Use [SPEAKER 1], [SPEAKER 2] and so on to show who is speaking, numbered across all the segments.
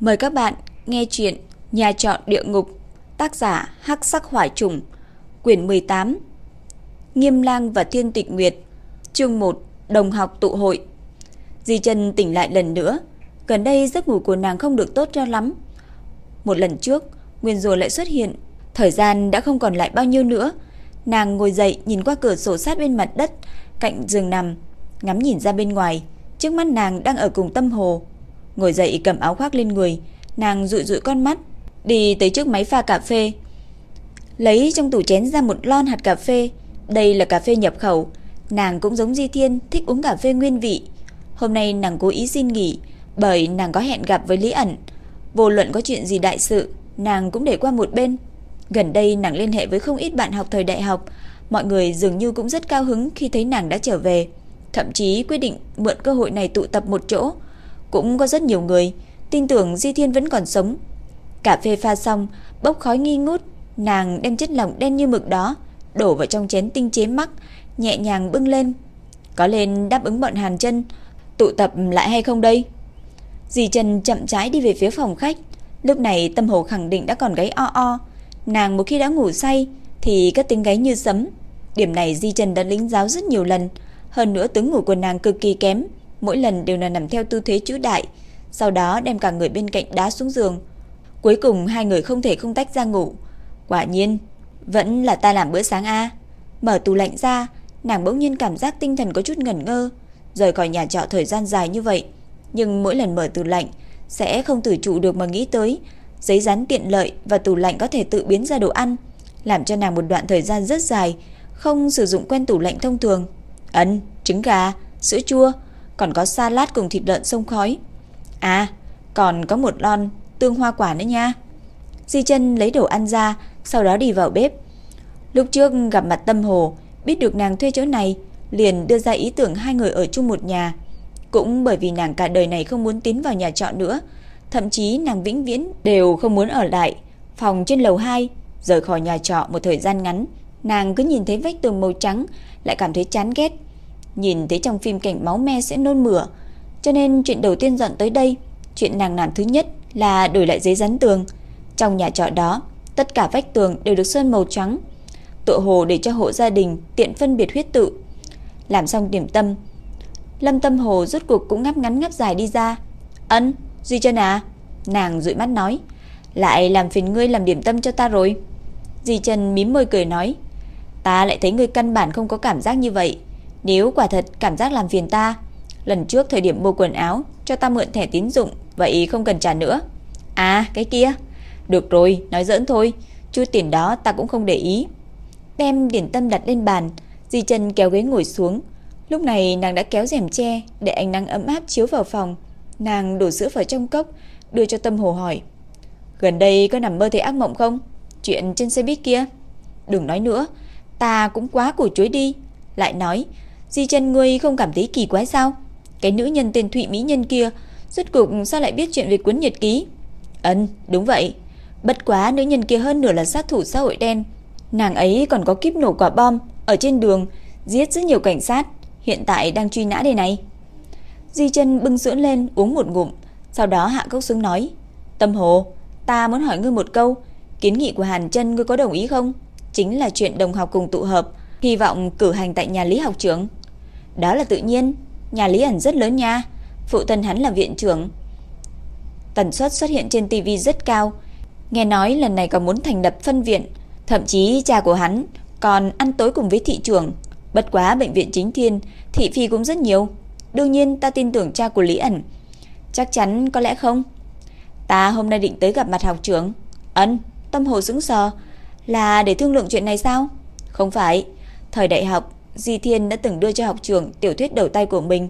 [SPEAKER 1] Mời các bạn nghe chuyện Nhà trọ địa ngục, tác giả Hắc Sắc Hỏa Trùng, quyển 18. Nghiêm Lang và Thiên Tịch Nguyệt, chương 1, đồng học tụ hội. Di Chân tỉnh lại lần nữa, gần đây giấc ngủ của nàng không được tốt cho lắm. Một lần trước, nguyên rùa lại xuất hiện, thời gian đã không còn lại bao nhiêu nữa. Nàng ngồi dậy nhìn qua cửa sổ sát bên mặt đất, cạnh giường nằm, ngắm nhìn ra bên ngoài, trước mắt nàng đang ở cùng Tâm Hồ. Ngồi dậy cầm áo khoác lên người, nàng dụi dụi con mắt, đi tới trước máy pha cà phê. Lấy trong tủ chén ra một lon hạt cà phê, đây là cà phê nhập khẩu, nàng cũng giống Di Thiên thích uống cà phê nguyên vị. Hôm nay nàng cố ý xin nghỉ, bởi nàng có hẹn gặp với Lý ẩn. Vô luận có chuyện gì đại sự, nàng cũng để qua một bên. Gần đây nàng liên hệ với không ít bạn học thời đại học, mọi người dường như cũng rất cao hứng khi thấy nàng đã trở về, thậm chí quyết định mượn cơ hội này tụ tập một chỗ. Cũng có rất nhiều người tin tưởng Di Thiên vẫn còn sống. Cà phê pha xong, bốc khói nghi ngút, nàng đem chất lỏng đen như mực đó đổ vào trong chén tinh chế mắc, nhẹ nhàng bưng lên. Có lên đáp ứng bọn Hàn Chân, tụ tập lại hay không đây? Dì Trần chậm rãi đi về phía phòng khách, lúc này tâm hồ khẳng định đã còn gáy o o, nàng một khi đã ngủ say thì các tiếng gáy như sấm. Điểm này Di Trần đã lĩnh giáo rất nhiều lần, hơn nữa tướng ngủ của nàng cực kỳ kém, mỗi lần đều là nằm theo tư thế chữ đại, sau đó đem cả người bên cạnh đá xuống giường. Cuối cùng hai người không thể không tách ra ngủ. Quả nhiên, vẫn là ta làm bữa sáng a. Mở tủ lạnh ra, nàng bỗng nhiên cảm giác tinh thần có chút ngẩn ngơ, rời khỏi nhà trọ thời gian dài như vậy, nhưng mỗi lần mở tủ lạnh sẽ không tự chủ được mà nghĩ tới giấy dán tiện lợi và tủ lạnh có thể tự biến ra đồ ăn, làm cho nàng một đoạn thời gian rất dài không sử dụng quen tủ lạnh thông thường. Ấn, trứng gà, sữa chua, còn có salad cùng thịt lợn sông khói. À, còn có một lon tương hoa quả nữa nha. Di chân lấy đồ ăn ra, sau đó đi vào bếp. Lúc trước gặp mặt Tâm Hồ, biết được nàng thuê chỗ này, liền đưa ra ý tưởng hai người ở chung một nhà. Cũng bởi vì nàng cả đời này không muốn tiến vào nhà trọ nữa, thậm chí nàng vĩnh viễn đều không muốn ở lại phòng trên lầu 2, rời khỏi nhà trọ một thời gian ngắn, nàng cứ nhìn thấy vách tường màu trắng lại cảm thấy chán ghét. Nhìn thấy trong phim cảnh máu me sẽ nôn mửa, cho nên chuyện đầu tiên dọn tới đây, chuyện nàng làm thứ nhất là đổi lại giấy dán tường. Trong nhà trọ đó, tất cả vách tường đều được sơn màu trắng, tựa hồ để cho hộ gia đình tiện phân biệt huyết tự. Làm xong điểm tâm, Lâm Tâm Hồ rốt cuộc cũng ngáp ngắn ngáp dài đi ra. "Ân, Duy Chân à?" Nàng dụi mắt nói, "Lại làm phiền ngươi làm điểm tâm cho ta rồi." Di Chân mím môi cười nói, "Ta lại thấy ngươi căn bản không có cảm giác như vậy, nếu quả thật cảm giác làm phiền ta, lần trước thời điểm mua quần áo cho ta mượn thẻ tín dụng, vậy không cần trả nữa." "À, cái kia." "Được rồi, nói giỡn thôi, chút tiền đó ta cũng không để ý." Đem điểm tâm đặt lên bàn, Di Chân kéo ghế ngồi xuống. Lúc này nàng đã kéo rèm che để ánh nắng ấm áp chiếu vào phòng. Nàng đổ sữa vào trong cốc, đưa cho Tâm Hồ hỏi. Gần đây có nằm mơ thấy ác mộng không? Chuyện trên xe buýt kia. Đừng nói nữa, ta cũng quá củ chuối đi. Lại nói, Di chân ngươi không cảm thấy kỳ quái sao? Cái nữ nhân tên Thụy Mỹ Nhân kia, rốt cuộc sao lại biết chuyện về cuốn nhật ký? Ấn, đúng vậy. Bất quá nữ nhân kia hơn nửa là sát thủ xã hội đen. Nàng ấy còn có kiếp nổ quả bom ở trên đường, giết rất nhiều cảnh sát, hiện tại đang truy nã đây này. Di chân bưng sữa lên uống một ngụm, sau đó hạ cốc xuống nói: "Tâm Hồ, ta muốn hỏi ngươi một câu, kiến nghị của Hàn Chân ngươi có đồng ý không? Chính là chuyện đồng học cùng tụ hợp, hy vọng cử hành tại nhà Lý học trưởng." "Đó là tự nhiên, nhà Lý ẩn rất lớn nha, phụ thân hắn là viện trưởng." Tần suất xuất hiện trên tivi rất cao, nghe nói lần này còn muốn thành lập phân viện, thậm chí cha của hắn còn ăn tối cùng với thị trưởng. Bất quá bệnh viện chính thiên, thị phi cũng rất nhiều. Đương nhiên ta tin tưởng cha của Lý ẩn. Chắc chắn có lẽ không. Ta hôm nay định tới gặp mặt học trưởng. Ấn, tâm hồ sững sờ. Là để thương lượng chuyện này sao? Không phải. Thời đại học, Di Thiên đã từng đưa cho học trưởng tiểu thuyết đầu tay của mình.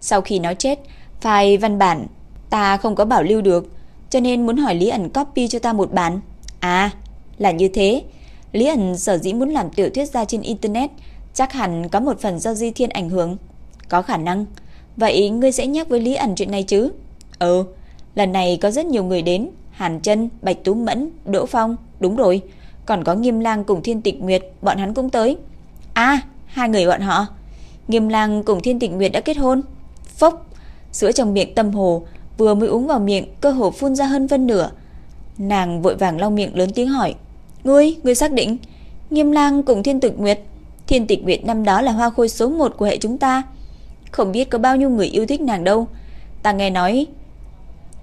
[SPEAKER 1] Sau khi nó chết, file văn bản ta không có bảo lưu được, cho nên muốn hỏi Lý ẩn copy cho ta một bản. À, là như thế. Lý ẩn sở dĩ muốn làm tiểu thuyết ra trên internet, chắc hẳn có một phần do Di Thiên ảnh hưởng. Có khả năng. Vậy ngươi sẽ nhắc với Lý ẩn chuyện này chứ? Ừ, lần này có rất nhiều người đến, Hàn Chân, Bạch Tú Mẫn, Đỗ Phong, đúng rồi, còn có Nghiêm Lang cùng Thiên Tịch Nguyệt, bọn hắn cũng tới. À, hai người bọn họ. Nghiêm Lang cùng Thiên tịnh Nguyệt đã kết hôn. Phốc, sữa trong miệng Tâm Hồ vừa mới uống vào miệng, cơ hồ phun ra hơn phân nửa. Nàng vội vàng lau miệng lớn tiếng hỏi, "Ngươi, ngươi xác định?" Nghiêm Lang cùng Thiên tịnh Nguyệt, Thiên tịnh Nguyệt năm đó là hoa khôi số 1 của hệ chúng ta. Không biết có bao nhiêu người yêu thích nàng đâu. Ta nghe nói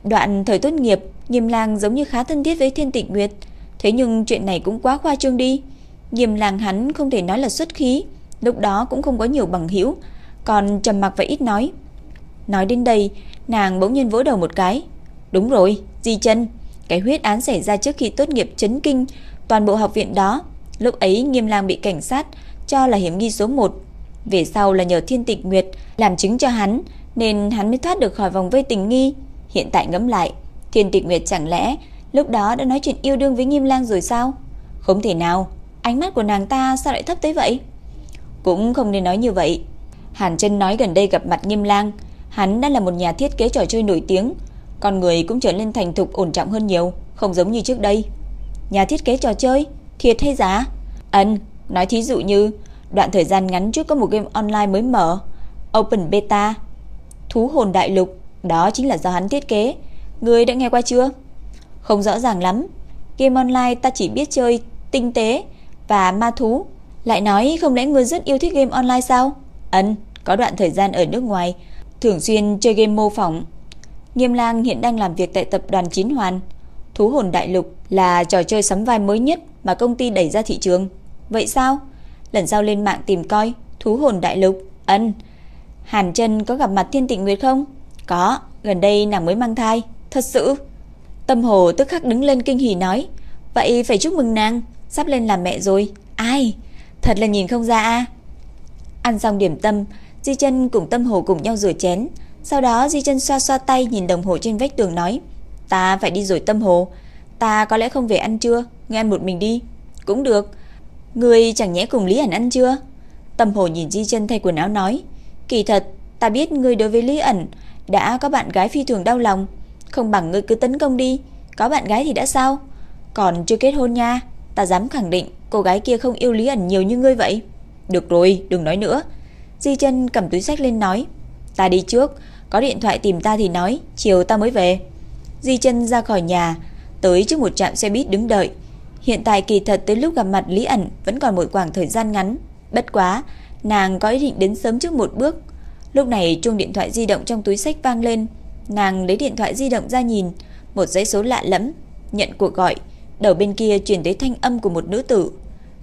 [SPEAKER 1] đoạn thời tốt nghiệp, Nghiêm Lang giống như khá thân thiết với Thiên tịnh Nguyệt, thế nhưng chuyện này cũng quá khoa trương đi. Nghiêm Lang hắn không thể nói là xuất khí, lúc đó cũng không có nhiều bằng hữu, còn trầm mặc và ít nói. Nói đến đây, nàng bỗng nhiên vỗ đầu một cái. Đúng rồi, Di Chân, cái huyết án xảy ra trước khi tốt nghiệp chấn kinh toàn bộ học viện đó. Lúc ấy Nghiêm Lang bị cảnh sát cho là hiểm nghi số 1. Về sau là nhờ Thiên Tịch Nguyệt làm chứng cho hắn, nên hắn mới thoát được khỏi vòng vây tình nghi. Hiện tại ngẫm lại, Thiên Tịch Nguyệt chẳng lẽ lúc đó đã nói chuyện yêu đương với Nghiêm Lang rồi sao? Không thể nào, ánh mắt của nàng ta sao lại thấp tới vậy? Cũng không nên nói như vậy. Hàn Chân nói gần đây gặp mặt Nghiêm Lang, hắn đã là một nhà thiết kế trò chơi nổi tiếng, con người cũng trở nên thành thục ổn trọng hơn nhiều, không giống như trước đây. Nhà thiết kế trò chơi, thiệt hay giả? Ân, nói thí dụ như đoạn thời gian ngắn trước có một game online mới mở, Open Beta, Thú hồn đại lục, đó chính là do hắn thiết kế. Ngươi đã nghe qua chưa? Không rõ ràng lắm. Game online ta chỉ biết chơi tinh tế và ma thú. Lại nói không lẽ ngươi rất yêu thích game online sao? Ân, có đoạn thời gian ở nước ngoài, thường xuyên chơi game mô phỏng. Nghiêm Lang hiện đang làm việc tại tập đoàn Chín Hoàn. Thú hồn đại lục là trò chơi sắm vai mới nhất mà công ty đẩy ra thị trường. Vậy sao? Lần sau lên mạng tìm coi, thú hồn đại lục. Ân. Hàn Chân có gặp mặt Thiên Tịnh Nguyệt không? Có, gần đây nàng mới mang thai. Thật sự? Tâm Hồ tức khắc đứng lên kinh hỉ nói, vậy phải chúc mừng nàng, sắp lên làm mẹ rồi. Ai? Thật là nhìn không ra a. Ăn xong điểm tâm, Di Chân cùng Tâm Hồ cùng nhau rửa chén, sau đó Di Chân xoa xoa tay nhìn đồng hồ trên vách tường nói, "Ta phải đi rồi Tâm Hồ, ta có lẽ không về ăn trưa, ngươi ăn một mình đi." "Cũng được." "Ngươi chẳng nhẽ cùng Lý ẩn ăn chưa?" Tâm Hồ nhìn Di Chân thay quần áo nói, "Kỳ thật, ta biết ngươi đối với Lý ẩn đã có bạn gái phi thường đau lòng, không bằng ngươi cứ tấn công đi, có bạn gái thì đã sao? Còn chưa kết hôn nha, ta dám khẳng định cô gái kia không yêu Lý ẩn nhiều như ngươi vậy." "Được rồi, đừng nói nữa." Di chân cầm túi sách lên nói, "Ta đi trước, có điện thoại tìm ta thì nói, chiều ta mới về." Di chân ra khỏi nhà, tới trước một trạm xe buýt đứng đợi. Hiện tại kỳ thật tới lúc gặp mặt Lý ẩn vẫn còn một khoảng thời gian ngắn, bất quá, nàng có ý định đến sớm trước một bước. Lúc này chuông điện thoại di động trong túi sách vang lên, nàng lấy điện thoại di động ra nhìn, một dãy số lạ lẫm, nhận cuộc gọi, đầu bên kia chuyển tới thanh âm của một nữ tử.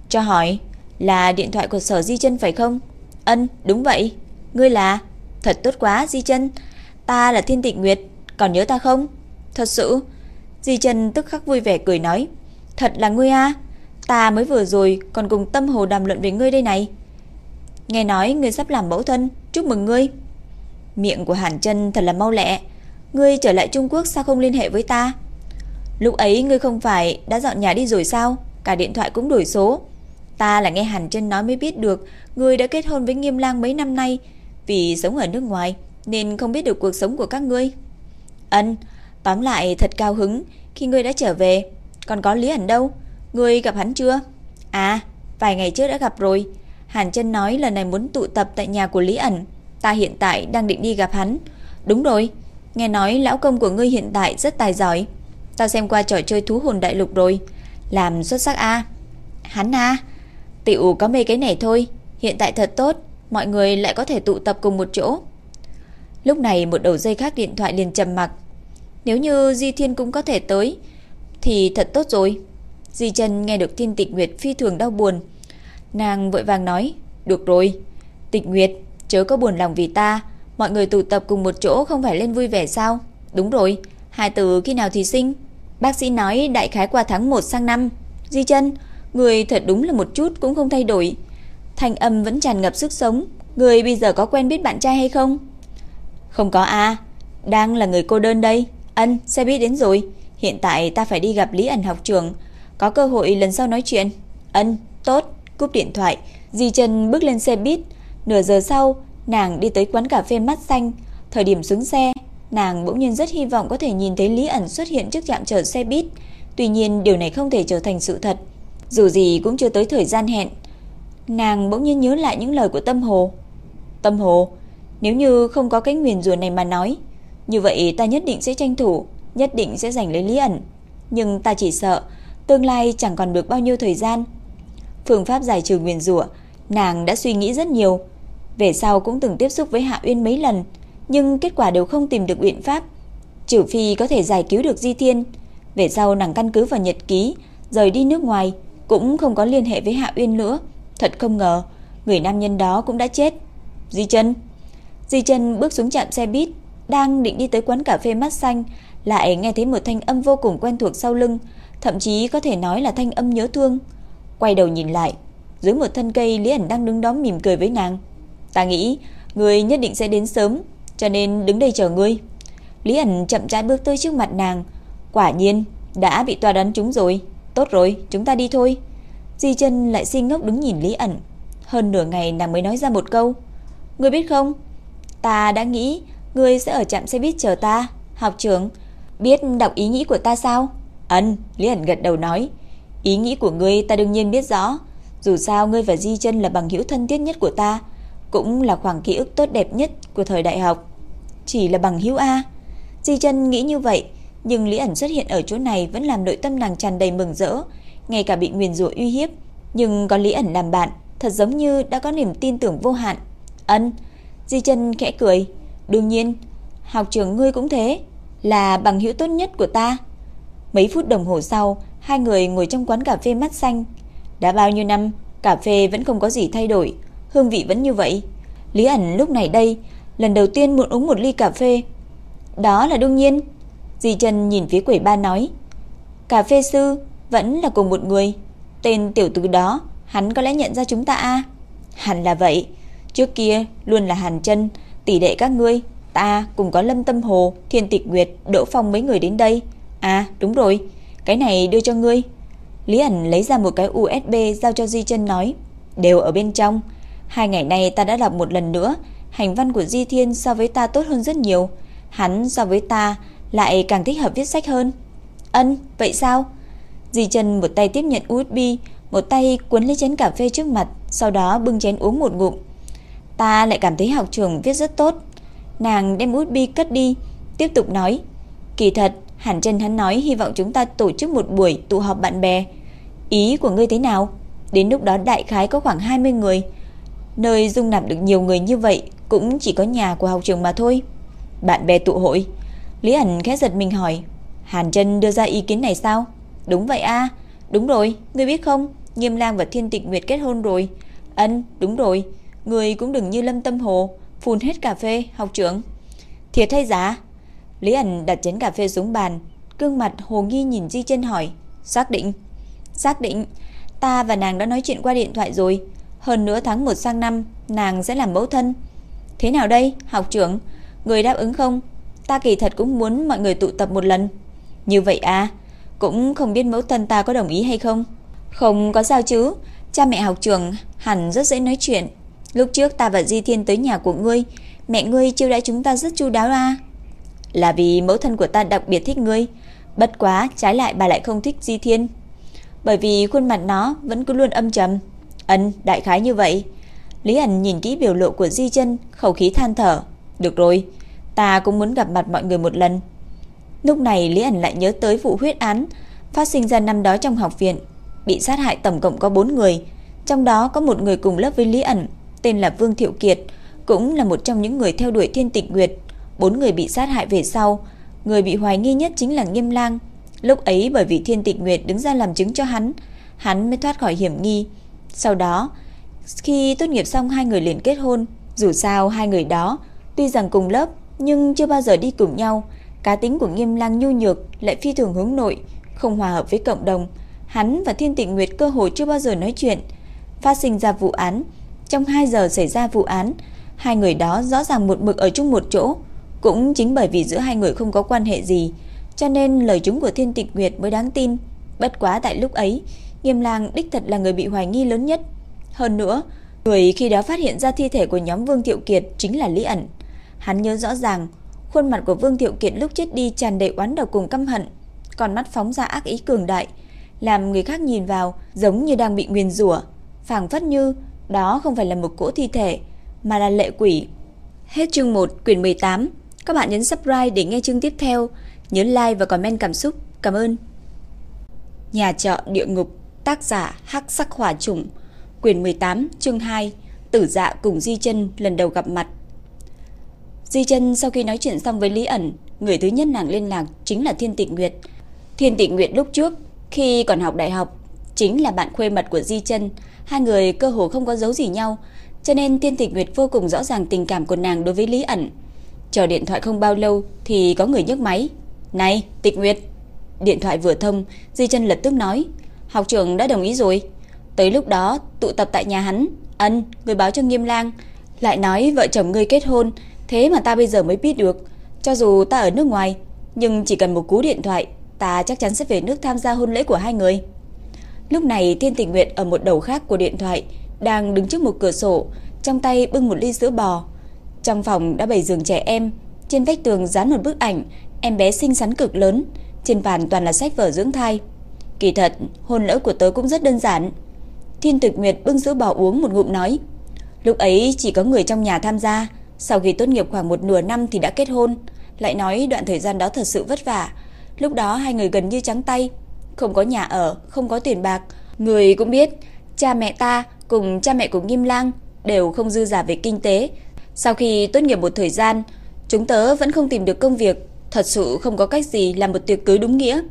[SPEAKER 1] Cho hỏi, là điện thoại của Sở Di Chân phải không? Ân, đúng vậy. Ngươi là? Thật tốt quá, Di Chân. Ta là Thiên Tịnh Nguyệt, còn nhớ ta không? Thật sự. Di Chân tức khắc vui vẻ cười nói, "Thật là ngươi a, à? ta mới vừa rồi còn cùng Tâm Hồ đàm luận về ngươi đây này. Nghe nói ngươi sắp làm mẫu thân, chúc mừng ngươi." Miệng của Hàn Chân thật là mau lẹ, "Ngươi trở lại Trung Quốc sao không liên hệ với ta?" Lúc ấy ngươi không phải đã dọn nhà đi rồi sao? Cả điện thoại cũng đổi số. Ta là nghe Hàn Chân nói mới biết được ngươi đã kết hôn với Nghiêm Lang mấy năm nay, vì sống ở nước ngoài nên không biết được cuộc sống của các ngươi. Ân, tóm lại thật cao hứng khi ngươi đã trở về. Còn có Lý ẩn đâu? Ngươi gặp hắn chưa? À, vài ngày trước đã gặp rồi. Hàn Chân nói lần này muốn tụ tập tại nhà của Lý ẩn. Ta hiện tại đang định đi gặp hắn. Đúng rồi, nghe nói lão công của ngươi hiện tại rất tài giỏi. Ta xem qua trò chơi thú hồn đại lục rồi, làm xuất sắc a. Hắn a, tiểu có mê cái này thôi, hiện tại thật tốt, mọi người lại có thể tụ tập cùng một chỗ. Lúc này một đầu dây khác điện thoại liền trầm mặc. Nếu như Di Thiên cũng có thể tới thì thật tốt rồi. Di Trần nghe được Thiên Tịch Nguyệt phi thường đau buồn, nàng vội vàng nói, "Được rồi, Tịch Nguyệt, chớ có buồn lòng vì ta, mọi người tụ tập cùng một chỗ không phải lên vui vẻ sao?" "Đúng rồi, hai từ khi nào thì sinh?" Bác sĩ nói đại khái qua tháng 1 sang năm. Di Chân, người thật đúng là một chút cũng không thay đổi. Thanh âm vẫn tràn ngập sức sống. Người bây giờ có quen biết bạn trai hay không? Không có a, đang là người cô đơn đây. Ân, xe buýt đến rồi. Hiện tại ta phải đi gặp Lý ẩn học trường, có cơ hội lần sau nói chuyện. Ân, tốt, cúp điện thoại. Di Chân bước lên xe buýt. Nửa giờ sau, nàng đi tới quán cà phê mắt xanh. Thời điểm xuống xe, nàng bỗng nhiên rất hy vọng có thể nhìn thấy Lý ẩn xuất hiện trước trạm chờ xe buýt. Tuy nhiên điều này không thể trở thành sự thật. Dù gì cũng chưa tới thời gian hẹn. Nàng bỗng nhiên nhớ lại những lời của Tâm Hồ. Tâm Hồ, nếu như không có cái nguyền rùa này mà nói, Như vậy ta nhất định sẽ tranh thủ, nhất định sẽ giành lấy Lý ẩn. Nhưng ta chỉ sợ, tương lai chẳng còn được bao nhiêu thời gian. Phương pháp giải trừ nguyền rủa, nàng đã suy nghĩ rất nhiều. Về sau cũng từng tiếp xúc với Hạ Uyên mấy lần, nhưng kết quả đều không tìm được biện pháp. Trừ phi có thể giải cứu được Di Thiên. Về sau nàng căn cứ vào nhật ký, rời đi nước ngoài, cũng không có liên hệ với Hạ Uyên nữa. Thật không ngờ, người nam nhân đó cũng đã chết. Di chân Di chân bước xuống trạm xe buýt, đang định đi tới quán cà phê mắt xanh, lại nghe thấy một thanh âm vô cùng quen thuộc sau lưng, thậm chí có thể nói là thanh âm nhớ thương. Quay đầu nhìn lại, dưới một thân cây Lý ẩn đang đứng đó mỉm cười với nàng. Ta nghĩ, người nhất định sẽ đến sớm, cho nên đứng đây chờ ngươi. Lý ẩn chậm rãi bước tới trước mặt nàng, quả nhiên đã bị tòa đánh chúng rồi. Tốt rồi, chúng ta đi thôi. Di chân lại si ngốc đứng nhìn Lý ẩn. Hơn nửa ngày nàng mới nói ra một câu. Ngươi biết không, ta đã nghĩ ngươi sẽ ở trạm xe buýt chờ ta. Học trưởng, biết đọc ý nghĩ của ta sao? Ân, Lý ẩn gật đầu nói. Ý nghĩ của ngươi ta đương nhiên biết rõ. Dù sao ngươi và Di chân là bằng hữu thân thiết nhất của ta, cũng là khoảng ký ức tốt đẹp nhất của thời đại học. Chỉ là bằng hữu A. Di chân nghĩ như vậy, nhưng Lý ẩn xuất hiện ở chỗ này vẫn làm nội tâm nàng tràn đầy mừng rỡ, ngay cả bị nguyền rủa uy hiếp, nhưng có Lý ẩn làm bạn, thật giống như đã có niềm tin tưởng vô hạn. Ân, Di chân khẽ cười, đương nhiên, học trưởng ngươi cũng thế, là bằng hữu tốt nhất của ta. Mấy phút đồng hồ sau, hai người ngồi trong quán cà phê mắt xanh. Đã bao nhiêu năm, cà phê vẫn không có gì thay đổi, hương vị vẫn như vậy. Lý ẩn lúc này đây, lần đầu tiên muốn uống một ly cà phê. Đó là đương nhiên. Di Trần nhìn phía quầy ba nói, cà phê sư vẫn là cùng một người. Tên tiểu tử đó, hắn có lẽ nhận ra chúng ta a à? Hẳn là vậy. Trước kia luôn là Hàn Chân, tỷ đệ các ngươi, ta cùng có Lâm Tâm Hồ, Thiên Tịch Nguyệt, Đỗ Phong mấy người đến đây. À, đúng rồi, cái này đưa cho ngươi. Lý ẩn lấy ra một cái USB giao cho Di Chân nói, đều ở bên trong. Hai ngày nay ta đã đọc một lần nữa, hành văn của Di Thiên so với ta tốt hơn rất nhiều. Hắn so với ta lại càng thích hợp viết sách hơn. Ân, vậy sao? Di Trần một tay tiếp nhận USB, một tay cuốn lấy chén cà phê trước mặt, sau đó bưng chén uống một ngụm. Ta lại cảm thấy học trường viết rất tốt. Nàng đem USB cất đi, tiếp tục nói, kỳ thật, Hàn Trần hắn nói hy vọng chúng ta tổ chức một buổi tụ họp bạn bè. Ý của ngươi thế nào? Đến lúc đó đại khái có khoảng 20 người. Nơi dung nạp được nhiều người như vậy cũng chỉ có nhà của học trường mà thôi. Bạn bè tụ hội. Lý ẩn khẽ giật mình hỏi, Hàn Chân đưa ra ý kiến này sao? Đúng vậy a, đúng rồi, ngươi biết không, Nghiêm Lang và Thiên Tịch Nguyệt kết hôn rồi. Ân, đúng rồi, người cũng đừng như Lâm Tâm Hồ, phun hết cà phê, học trưởng. Thiệt hay giả? Lý ẩn đặt chén cà phê xuống bàn, gương mặt hồ nghi nhìn Di Chân hỏi, xác định. Xác định, ta và nàng đã nói chuyện qua điện thoại rồi, hơn nữa tháng 1 sang năm nàng sẽ làm mẫu thân. Thế nào đây, học trưởng, người đáp ứng không? Ta kỳ thật cũng muốn mọi người tụ tập một lần. Như vậy à, cũng không biết mẫu thân ta có đồng ý hay không. Không có sao chứ, cha mẹ học trưởng hẳn rất dễ nói chuyện. Lúc trước ta và Di Thiên tới nhà của ngươi, mẹ ngươi chiêu đãi chúng ta rất chu đáo à. Là vì mẫu thân của ta đặc biệt thích ngươi, bất quá trái lại bà lại không thích Di Thiên. Bởi vì khuôn mặt nó vẫn cứ luôn âm trầm. Ấn, đại khái như vậy. Lý ẩn nhìn kỹ biểu lộ của Di chân, khẩu khí than thở. Được rồi, ta cũng muốn gặp mặt mọi người một lần. Lúc này Lý ẩn lại nhớ tới vụ huyết án phát sinh ra năm đó trong học viện. Bị sát hại tổng cộng có 4 người, trong đó có một người cùng lớp với Lý ẩn, tên là Vương Thiệu Kiệt, cũng là một trong những người theo đuổi Thiên Tịch Nguyệt. Bốn người bị sát hại về sau, người bị hoài nghi nhất chính là Nghiêm Lang. Lúc ấy bởi vì Thiên Tịch Nguyệt đứng ra làm chứng cho hắn, hắn mới thoát khỏi hiểm nghi. Sau đó, khi tốt nghiệp xong hai người liền kết hôn, dù sao hai người đó tuy rằng cùng lớp nhưng chưa bao giờ đi cùng nhau. Cá tính của Nghiêm Lang nhu nhược lại phi thường hướng nội, không hòa hợp với cộng đồng. Hắn và Thiên Tịnh Nguyệt cơ hội chưa bao giờ nói chuyện. Phát sinh ra vụ án, trong 2 giờ xảy ra vụ án, hai người đó rõ ràng một mực ở chung một chỗ. Cũng chính bởi vì giữa hai người không có quan hệ gì, cho nên lời chúng của Thiên Tịnh Nguyệt mới đáng tin. Bất quá tại lúc ấy, Nghiêm Lang đích thật là người bị hoài nghi lớn nhất. Hơn nữa, người khi đó phát hiện ra thi thể của nhóm Vương Thiệu Kiệt chính là Lý ẩn. Hắn nhớ rõ ràng, khuôn mặt của Vương Thiệu Kiệt lúc chết đi tràn đầy oán độc cùng căm hận, còn mắt phóng ra ác ý cường đại, làm người khác nhìn vào giống như đang bị nguyền rủa, phảng phất như đó không phải là một cỗ thi thể, mà là lệ quỷ. Hết chương 1, quyển 18. Các bạn nhấn subscribe để nghe chương tiếp theo. Nhớ like và comment cảm xúc. Cảm ơn. Nhà trọ địa ngục, tác giả Hắc Sắc Hỏa Trùng, quyển 18, chương 2, Tử Dạ cùng Di Chân lần đầu gặp mặt. Di Chân sau khi nói chuyện xong với Lý ẩn, người thứ nhất nàng liên lạc chính là Thiên Tịch Nguyệt. Thiên Tịch Nguyệt lúc trước khi còn học đại học chính là bạn khuê mật của Di Chân, hai người cơ hồ không có dấu gì nhau, cho nên Thiên Tịch Nguyệt vô cùng rõ ràng tình cảm của nàng đối với Lý ẩn. Chờ điện thoại không bao lâu thì có người nhấc máy. "Này, Tịch Nguyệt." Điện thoại vừa thông, Di Chân lập tức nói, "Học trưởng đã đồng ý rồi." Tới lúc đó tụ tập tại nhà hắn, ân, người báo cho Nghiêm Lang, lại nói vợ chồng ngươi kết hôn, thế mà ta bây giờ mới biết được, cho dù ta ở nước ngoài, nhưng chỉ cần một cú điện thoại, ta chắc chắn sẽ về nước tham gia hôn lễ của hai người. Lúc này Thiên Tình Nguyệt ở một đầu khác của điện thoại đang đứng trước một cửa sổ, trong tay bưng một ly sữa bò. Trong phòng đã bày giường trẻ em, trên vách tường dán một bức ảnh em bé xinh xắn cực lớn, trên bàn toàn là sách vở dưỡng thai. Kỳ thật, hôn lễ của tớ cũng rất đơn giản. Thiên Tịch Nguyệt bưng sữa bò uống một ngụm nói. Lúc ấy chỉ có người trong nhà tham gia, sau khi tốt nghiệp khoảng một nửa năm thì đã kết hôn. Lại nói đoạn thời gian đó thật sự vất vả. Lúc đó hai người gần như trắng tay, không có nhà ở, không có tiền bạc. Người cũng biết, cha mẹ ta cùng cha mẹ của Nghiêm Lang đều không dư giả về kinh tế. Sau khi tốt nghiệp một thời gian, chúng tớ vẫn không tìm được công việc, thật sự không có cách gì làm một tiệc cưới đúng nghĩa.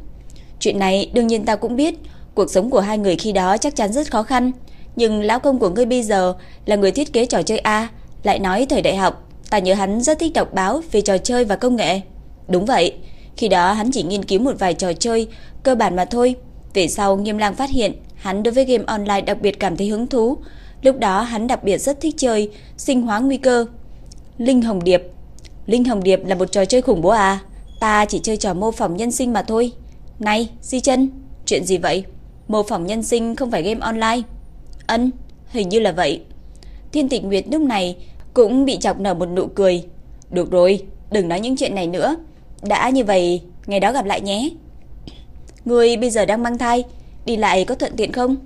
[SPEAKER 1] Chuyện này đương nhiên ta cũng biết, cuộc sống của hai người khi đó chắc chắn rất khó khăn, nhưng lão công của ngươi bây giờ là người thiết kế trò chơi A, lại nói thời đại học, ta nhớ hắn rất thích đọc báo về trò chơi và công nghệ. Đúng vậy, khi đó hắn chỉ nghiên cứu một vài trò chơi cơ bản mà thôi. Về sau Nghiêm Lang phát hiện hắn đối với game online đặc biệt cảm thấy hứng thú. Lúc đó hắn đặc biệt rất thích chơi sinh hóa nguy cơ. Linh Hồng Điệp. Linh Hồng Điệp là một trò chơi khủng bố à? Ta chỉ chơi trò mô phỏng nhân sinh mà thôi. Này, Di Chân, chuyện gì vậy? Mô phỏng nhân sinh không phải game online. Ân, hình như là vậy. Thiên Tịch Nguyệt lúc này cũng bị chọc nở một nụ cười. Được rồi, đừng nói những chuyện này nữa. Đã như vậy, ngày đó gặp lại nhé. Người bây giờ đang mang thai, đi lại có thuận tiện không?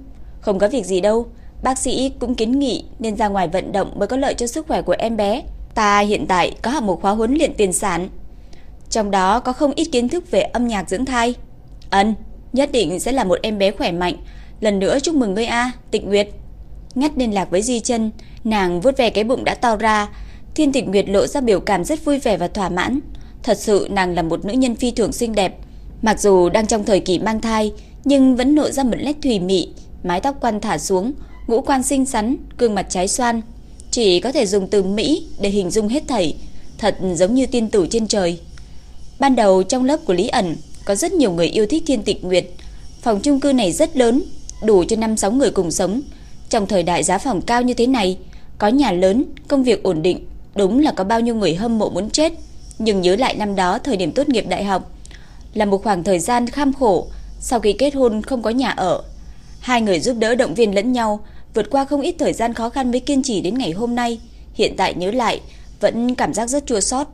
[SPEAKER 1] Không có việc gì đâu, bác sĩ cũng kiến nghị nên ra ngoài vận động mới có lợi cho sức khỏe của em bé. Ta hiện tại có học một khóa huấn luyện tiền sản. Trong đó có không ít kiến thức về âm nhạc dưỡng thai. Ân, nhất định sẽ là một em bé khỏe mạnh. Lần nữa chúc mừng ngươi A, Tịch Nguyệt. Ngắt liên lạc với Di Chân, nàng vuốt ve cái bụng đã to ra. Thiên Tịch Nguyệt lộ ra biểu cảm rất vui vẻ và thỏa mãn. Thật sự nàng là một nữ nhân phi thường xinh đẹp. Mặc dù đang trong thời kỳ mang thai, nhưng vẫn lộ ra một nét thùy mị, mái tóc quăn thả xuống, ngũ quan xinh xắn, gương mặt trái xoan, chỉ có thể dùng từ mỹ để hình dung hết thảy, thật giống như tiên tử trên trời. Ban đầu trong lớp của Lý ẩn có rất nhiều người yêu thích Thiên Tịch Nguyệt. Phòng chung cư này rất lớn, đủ cho 5-6 người cùng sống. Trong thời đại giá phòng cao như thế này, có nhà lớn, công việc ổn định, đúng là có bao nhiêu người hâm mộ muốn chết. Nhưng nhớ lại năm đó thời điểm tốt nghiệp đại học, là một khoảng thời gian kham khổ, sau khi kết hôn không có nhà ở. Hai người giúp đỡ động viên lẫn nhau, vượt qua không ít thời gian khó khăn mới kiên trì đến ngày hôm nay. Hiện tại nhớ lại, vẫn cảm giác rất chua xót.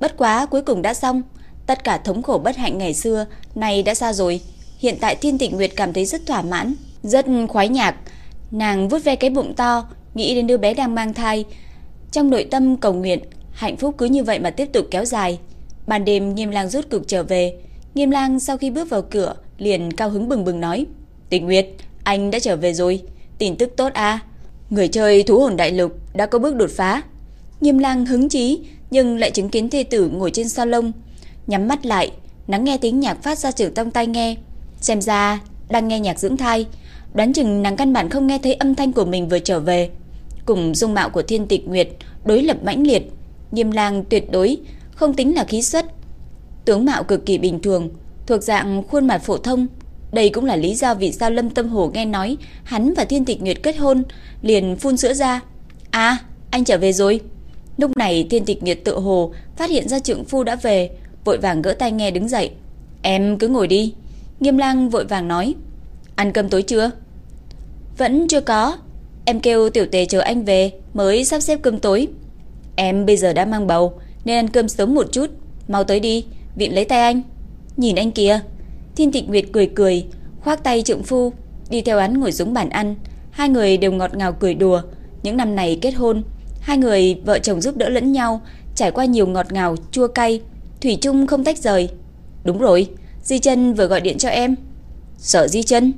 [SPEAKER 1] Bất quá cuối cùng đã xong, tất cả thống khổ bất hạnh ngày xưa này đã xa rồi. Hiện tại Thiên Tịnh Nguyệt cảm thấy rất thỏa mãn, rất khoái nhạc. Nàng vuốt ve cái bụng to, nghĩ đến đứa bé đang mang thai. Trong nội tâm cầu nguyện, hạnh phúc cứ như vậy mà tiếp tục kéo dài. Ban đêm Nghiêm Lang rút cực trở về, Nghiêm Lang sau khi bước vào cửa liền cao hứng bừng bừng nói: tịnh Nguyệt, anh đã trở về rồi, tin tức tốt a." À? Người chơi thú hồn đại lục đã có bước đột phá. Nghiêm Lang hứng chí nhưng lại chứng kiến thê tử ngồi trên salon, nhắm mắt lại, lắng nghe tiếng nhạc phát ra từ trong tai nghe. Xem ra đang nghe nhạc dưỡng thai, đoán chừng nàng căn bản không nghe thấy âm thanh của mình vừa trở về. Cùng dung mạo của Thiên Tịch Nguyệt đối lập mãnh liệt, Nghiêm Lang tuyệt đối không tính là khí xuất tướng mạo cực kỳ bình thường, thuộc dạng khuôn mặt phổ thông. Đây cũng là lý do vì sao Lâm Tâm Hồ nghe nói hắn và Thiên Tịch Nguyệt kết hôn, liền phun sữa ra. "À, anh trở về rồi." Lúc này Thiên Tịch Nguyệt tự hồ phát hiện ra trượng phu đã về, vội vàng gỡ tai nghe đứng dậy. "Em cứ ngồi đi." Nghiêm Lang vội vàng nói. "Ăn cơm tối chưa?" "Vẫn chưa có. Em kêu tiểu tề chờ anh về mới sắp xếp cơm tối." "Em bây giờ đã mang bầu nên ăn cơm sớm một chút, mau tới đi." viện lấy tay anh. Nhìn anh kìa. Thiên Tịch Nguyệt cười cười, khoác tay trượng phu, đi theo hắn ngồi xuống bàn ăn. Hai người đều ngọt ngào cười đùa. Những năm này kết hôn, hai người vợ chồng giúp đỡ lẫn nhau, trải qua nhiều ngọt ngào, chua cay, thủy chung không tách rời. Đúng rồi, Di chân vừa gọi điện cho em. Sợ Di chân?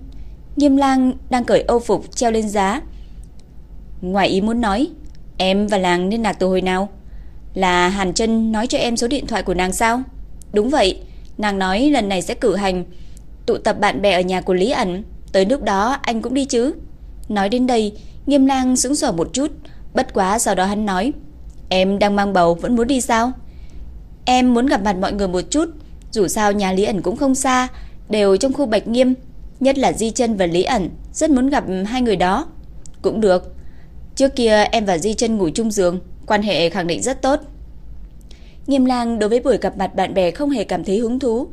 [SPEAKER 1] Nghiêm lang đang cởi âu phục treo lên giá. Ngoài ý muốn nói, em và làng liên lạc từ hồi nào? Là Hàn chân nói cho em số điện thoại của nàng sao? Đúng vậy, nàng nói lần này sẽ cử hành tụ tập bạn bè ở nhà của Lý ẩn, tới lúc đó anh cũng đi chứ. Nói đến đây, Nghiêm lang sững sờ một chút, bất quá sau đó hắn nói, em đang mang bầu vẫn muốn đi sao? Em muốn gặp mặt mọi người một chút, dù sao nhà Lý ẩn cũng không xa, đều trong khu Bạch Nghiêm, nhất là Di Chân và Lý ẩn, rất muốn gặp hai người đó. Cũng được. Trước kia em và Di Chân ngủ chung giường, quan hệ khẳng định rất tốt. Nghiêm Lang đối với buổi gặp mặt bạn bè không hề cảm thấy hứng thú.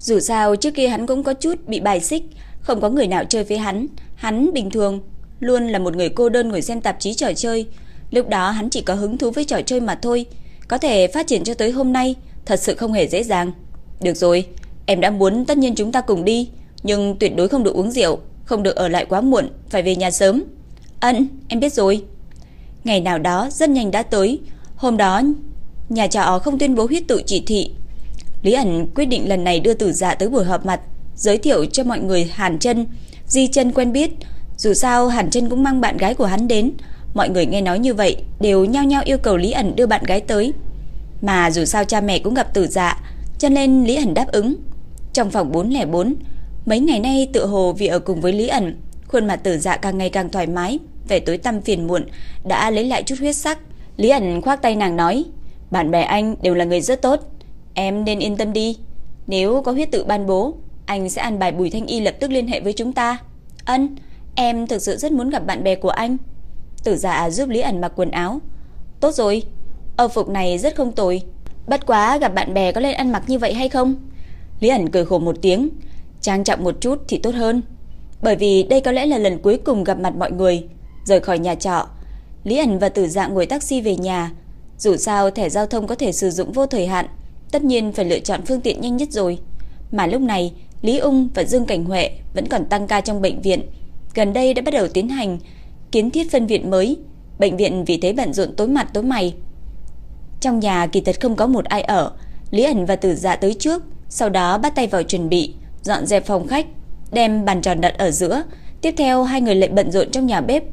[SPEAKER 1] Dù sao trước kia hắn cũng có chút bị bài xích, không có người nào chơi với hắn. Hắn bình thường, luôn là một người cô đơn ngồi xem tạp chí trò chơi. Lúc đó hắn chỉ có hứng thú với trò chơi mà thôi. Có thể phát triển cho tới hôm nay, thật sự không hề dễ dàng. Được rồi, em đã muốn tất nhiên chúng ta cùng đi, nhưng tuyệt đối không được uống rượu, không được ở lại quá muộn, phải về nhà sớm. Ân, em biết rồi. Ngày nào đó rất nhanh đã tới, hôm đó nhà trọ không tuyên bố huyết tụ chỉ thị. Lý ẩn quyết định lần này đưa tử dạ tới buổi họp mặt, giới thiệu cho mọi người Hàn chân Di chân quen biết, dù sao Hàn chân cũng mang bạn gái của hắn đến, mọi người nghe nói như vậy đều nhao nhao yêu cầu Lý ẩn đưa bạn gái tới. Mà dù sao cha mẹ cũng gặp tử dạ, cho nên Lý ẩn đáp ứng. Trong phòng 404, mấy ngày nay tự hồ vì ở cùng với Lý ẩn, khuôn mặt tử dạ càng ngày càng thoải mái, về tối tăm phiền muộn đã lấy lại chút huyết sắc. Lý ẩn khoác tay nàng nói, bạn bè anh đều là người rất tốt, em nên yên tâm đi. Nếu có huyết tự ban bố, anh sẽ ăn bài Bùi Thanh Y lập tức liên hệ với chúng ta. Ân, em thực sự rất muốn gặp bạn bè của anh. Tử giả giúp Lý ẩn mặc quần áo. Tốt rồi, âu phục này rất không tồi. Bất quá gặp bạn bè có nên ăn mặc như vậy hay không? Lý ẩn cười khổ một tiếng, trang trọng một chút thì tốt hơn. Bởi vì đây có lẽ là lần cuối cùng gặp mặt mọi người. Rời khỏi nhà trọ, Lý ẩn và tử dạ ngồi taxi về nhà. Dù sao thẻ giao thông có thể sử dụng vô thời hạn, tất nhiên phải lựa chọn phương tiện nhanh nhất rồi. Mà lúc này, Lý Ung và Dương Cảnh Huệ vẫn còn tăng ca trong bệnh viện. Gần đây đã bắt đầu tiến hành kiến thiết phân viện mới, bệnh viện vì thế bận rộn tối mặt tối mày. Trong nhà kỳ thật không có một ai ở, Lý ẩn và Tử Dạ tới trước, sau đó bắt tay vào chuẩn bị, dọn dẹp phòng khách, đem bàn tròn đặt ở giữa, tiếp theo hai người lại bận rộn trong nhà bếp.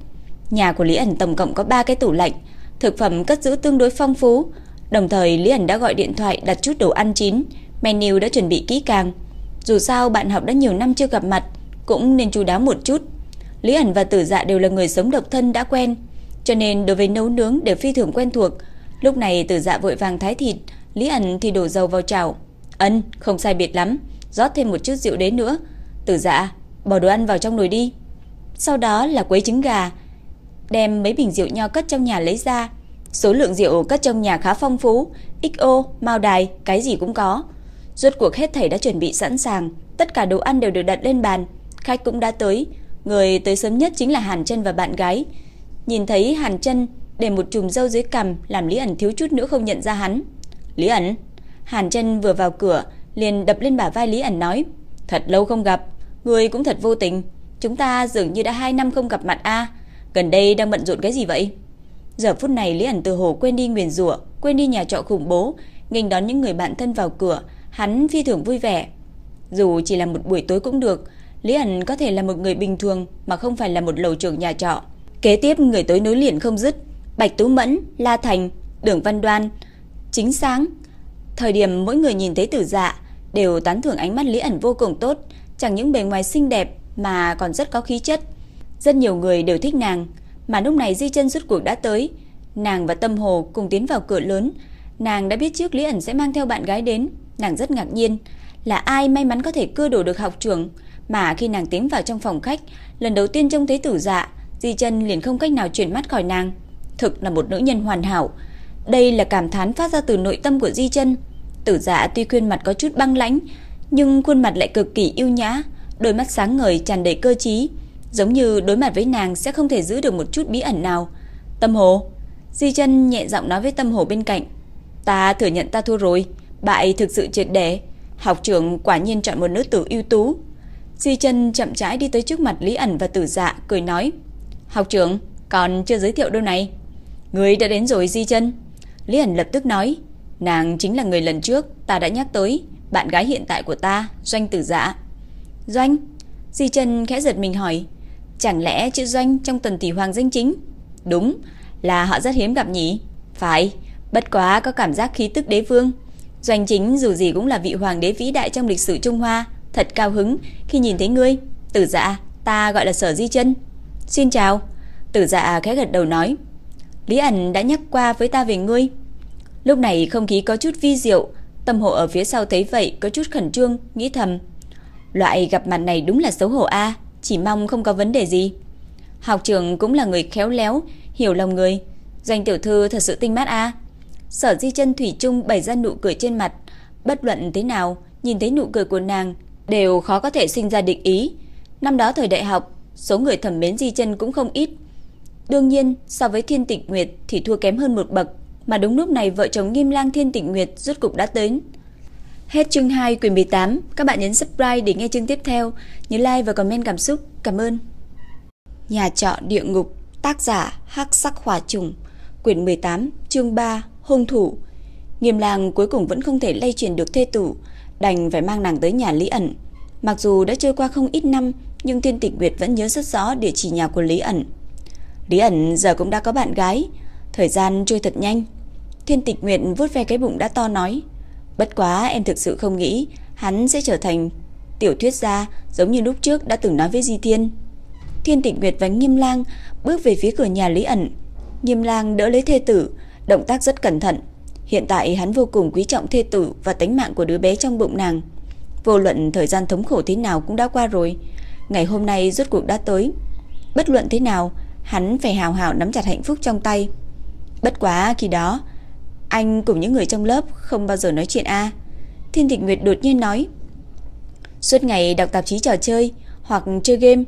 [SPEAKER 1] Nhà của Lý ẩn tổng cộng có 3 cái tủ lạnh, thực phẩm cất giữ tương đối phong phú, đồng thời Lý ẩn đã gọi điện thoại đặt chút đồ ăn chín, menu đã chuẩn bị kỹ càng. Dù sao bạn học đã nhiều năm chưa gặp mặt, cũng nên chú đáo một chút. Lý ẩn và Tử Dạ đều là người sống độc thân đã quen, cho nên đối với nấu nướng đều phi thường quen thuộc. Lúc này Tử Dạ vội vàng thái thịt, Lý ẩn thì đổ dầu vào chảo. Ân, không sai biệt lắm, rót thêm một chút rượu đến nữa. Tử Dạ, bỏ đồ ăn vào trong nồi đi. Sau đó là quấy trứng gà, đem mấy bình rượu nho cất trong nhà lấy ra. Số lượng rượu cất trong nhà khá phong phú, XO, mao đài, cái gì cũng có. Rốt cuộc hết thảy đã chuẩn bị sẵn sàng, tất cả đồ ăn đều được đặt lên bàn, khách cũng đã tới, người tới sớm nhất chính là Hàn Chân và bạn gái. Nhìn thấy Hàn Chân để một chùm dâu dưới cằm, làm Lý ẩn thiếu chút nữa không nhận ra hắn. "Lý ẩn?" Hàn Chân vừa vào cửa, liền đập lên bả vai Lý ẩn nói: "Thật lâu không gặp, người cũng thật vô tình, chúng ta dường như đã 2 năm không gặp mặt a, gần đây đang bận rộn cái gì vậy?" Giờ phút này Lý ẩn từ hồ quên đi nguyền rủa, quên đi nhà trọ khủng bố, nghênh đón những người bạn thân vào cửa, hắn phi thường vui vẻ. Dù chỉ là một buổi tối cũng được, Lý ẩn có thể là một người bình thường mà không phải là một lầu trưởng nhà trọ. Kế tiếp người tối nối liền không dứt, Bạch Tú Mẫn, La Thành, Đường Văn Đoan, Chính Sáng. Thời điểm mỗi người nhìn thấy Tử Dạ đều tán thưởng ánh mắt Lý ẩn vô cùng tốt, chẳng những bề ngoài xinh đẹp mà còn rất có khí chất. Rất nhiều người đều thích nàng, mà lúc này Di Chân rút cuộc đã tới, nàng và Tâm Hồ cùng tiến vào cửa lớn, nàng đã biết trước Lý ẩn sẽ mang theo bạn gái đến, nàng rất ngạc nhiên, là ai may mắn có thể cưa đổ được học trưởng, mà khi nàng tiến vào trong phòng khách, lần đầu tiên trông thấy Tử Dạ, Di Chân liền không cách nào chuyển mắt khỏi nàng. Thực là một nữ nhân hoàn hảo. Đây là cảm thán phát ra từ nội tâm của Di Chân. Tử Dạ tuy khuôn mặt có chút băng lãnh, nhưng khuôn mặt lại cực kỳ yêu nhã, đôi mắt sáng ngời tràn đầy cơ trí, giống như đối mặt với nàng sẽ không thể giữ được một chút bí ẩn nào. Tâm Hồ, Di Chân nhẹ giọng nói với Tâm Hồ bên cạnh, "Ta thừa nhận ta thua rồi, bại thực sự triệt để, học trưởng quả nhiên chọn một nữ tử ưu tú." Di Chân chậm rãi đi tới trước mặt Lý ẩn và Tử Dạ, cười nói: "Học trưởng, còn chưa giới thiệu đâu này." "Người đã đến rồi Di Chân." Lý ẩn lập tức nói, nàng chính là người lần trước ta đã nhắc tới, bạn gái hiện tại của ta, Doanh Tử Dạ. Doanh? Di chân khẽ giật mình hỏi, chẳng lẽ chữ Doanh trong tần tỷ hoàng danh chính? Đúng, là họ rất hiếm gặp nhỉ? Phải, bất quá có cảm giác khí tức đế vương. Doanh chính dù gì cũng là vị hoàng đế vĩ đại trong lịch sử Trung Hoa, thật cao hứng khi nhìn thấy ngươi. Tử dạ, ta gọi là Sở Di Chân. Xin chào. Tử dạ khẽ gật đầu nói. Lý ẩn đã nhắc qua với ta về ngươi. Lúc này không khí có chút vi diệu, tâm hộ ở phía sau thấy vậy có chút khẩn trương, nghĩ thầm. Loại gặp mặt này đúng là xấu hổ a, chỉ mong không có vấn đề gì. Học trưởng cũng là người khéo léo, hiểu lòng người. Doanh tiểu thư thật sự tinh mát a. Sở Di Chân thủy chung bày ra nụ cười trên mặt, bất luận thế nào, nhìn thấy nụ cười của nàng đều khó có thể sinh ra định ý. Năm đó thời đại học, số người thẩm mến Di Chân cũng không ít. Đương nhiên, so với Thiên tịnh Nguyệt thì thua kém hơn một bậc, mà đúng lúc này vợ chồng Nghiêm Lang Thiên tịnh Nguyệt rốt cục đã đến. Hết chương 2 quyển 18, các bạn nhấn subscribe để nghe chương tiếp theo, nhớ like và comment cảm xúc. Cảm ơn. Nhà trọ địa ngục, tác giả Hắc Sắc Hỏa Trùng, quyển 18, chương 3, hung thủ. Nghiêm Lang cuối cùng vẫn không thể lay chuyển được thê tử, đành phải mang nàng tới nhà Lý ẩn. Mặc dù đã trôi qua không ít năm, nhưng Thiên Tịch Nguyệt vẫn nhớ rất rõ địa chỉ nhà của Lý ẩn. Lý ẩn giờ cũng đã có bạn gái, thời gian trôi thật nhanh. Thiên Tịch Nguyệt vuốt ve cái bụng đã to nói, bất quá em thực sự không nghĩ hắn sẽ trở thành tiểu thuyết gia giống như lúc trước đã từng nói với Di Thiên. Thiên Tịch Nguyệt và Nghiêm Lang bước về phía cửa nhà Lý ẩn. Nghiêm Lang đỡ lấy thê tử, động tác rất cẩn thận. Hiện tại hắn vô cùng quý trọng thê tử và tính mạng của đứa bé trong bụng nàng. Vô luận thời gian thống khổ thế nào cũng đã qua rồi, ngày hôm nay rốt cuộc đã tới. Bất luận thế nào, hắn phải hào hào nắm chặt hạnh phúc trong tay. Bất quá khi đó, anh cùng những người trong lớp không bao giờ nói chuyện a. Thiên Tịch Nguyệt đột nhiên nói, suốt ngày đọc tạp chí trò chơi hoặc chơi game.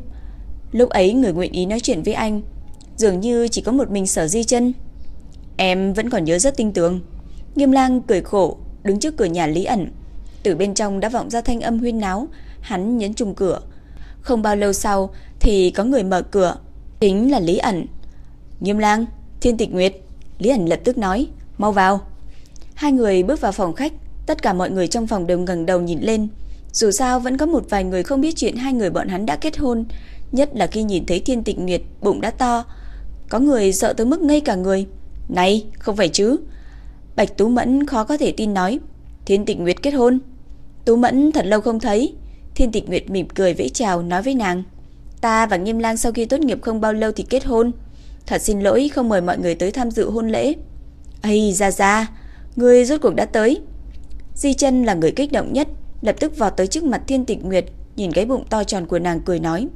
[SPEAKER 1] Lúc ấy người nguyện ý nói chuyện với anh, dường như chỉ có một mình Sở Di Chân. Em vẫn còn nhớ rất tinh tường. Nghiêm Lang cười khổ, đứng trước cửa nhà Lý ẩn. Từ bên trong đã vọng ra thanh âm huyên náo, hắn nhấn chung cửa. Không bao lâu sau thì có người mở cửa, chính là Lý ẩn. Nghiêm Lang, Thiên Tịch Nguyệt. Lý ẩn lập tức nói, mau vào. Hai người bước vào phòng khách, tất cả mọi người trong phòng đều ngẩng đầu nhìn lên. Dù sao vẫn có một vài người không biết chuyện hai người bọn hắn đã kết hôn, nhất là khi nhìn thấy Thiên Tịch Nguyệt bụng đã to, có người sợ tới mức ngây cả người. Này, không phải chứ? Bạch Tú Mẫn khó có thể tin nói, Thiên Tịch Nguyệt kết hôn. Tú Mẫn thật lâu không thấy. Thiên Tịch Nguyệt mỉm cười vẫy chào nói với nàng, ta và Nghiêm Lang sau khi tốt nghiệp không bao lâu thì kết hôn. Thật xin lỗi không mời mọi người tới tham dự hôn lễ. Ây ra ra, người rốt cuộc đã tới. Di chân là người kích động nhất, lập tức vào tới trước mặt Thiên Tịch Nguyệt, nhìn cái bụng to tròn của nàng cười nói,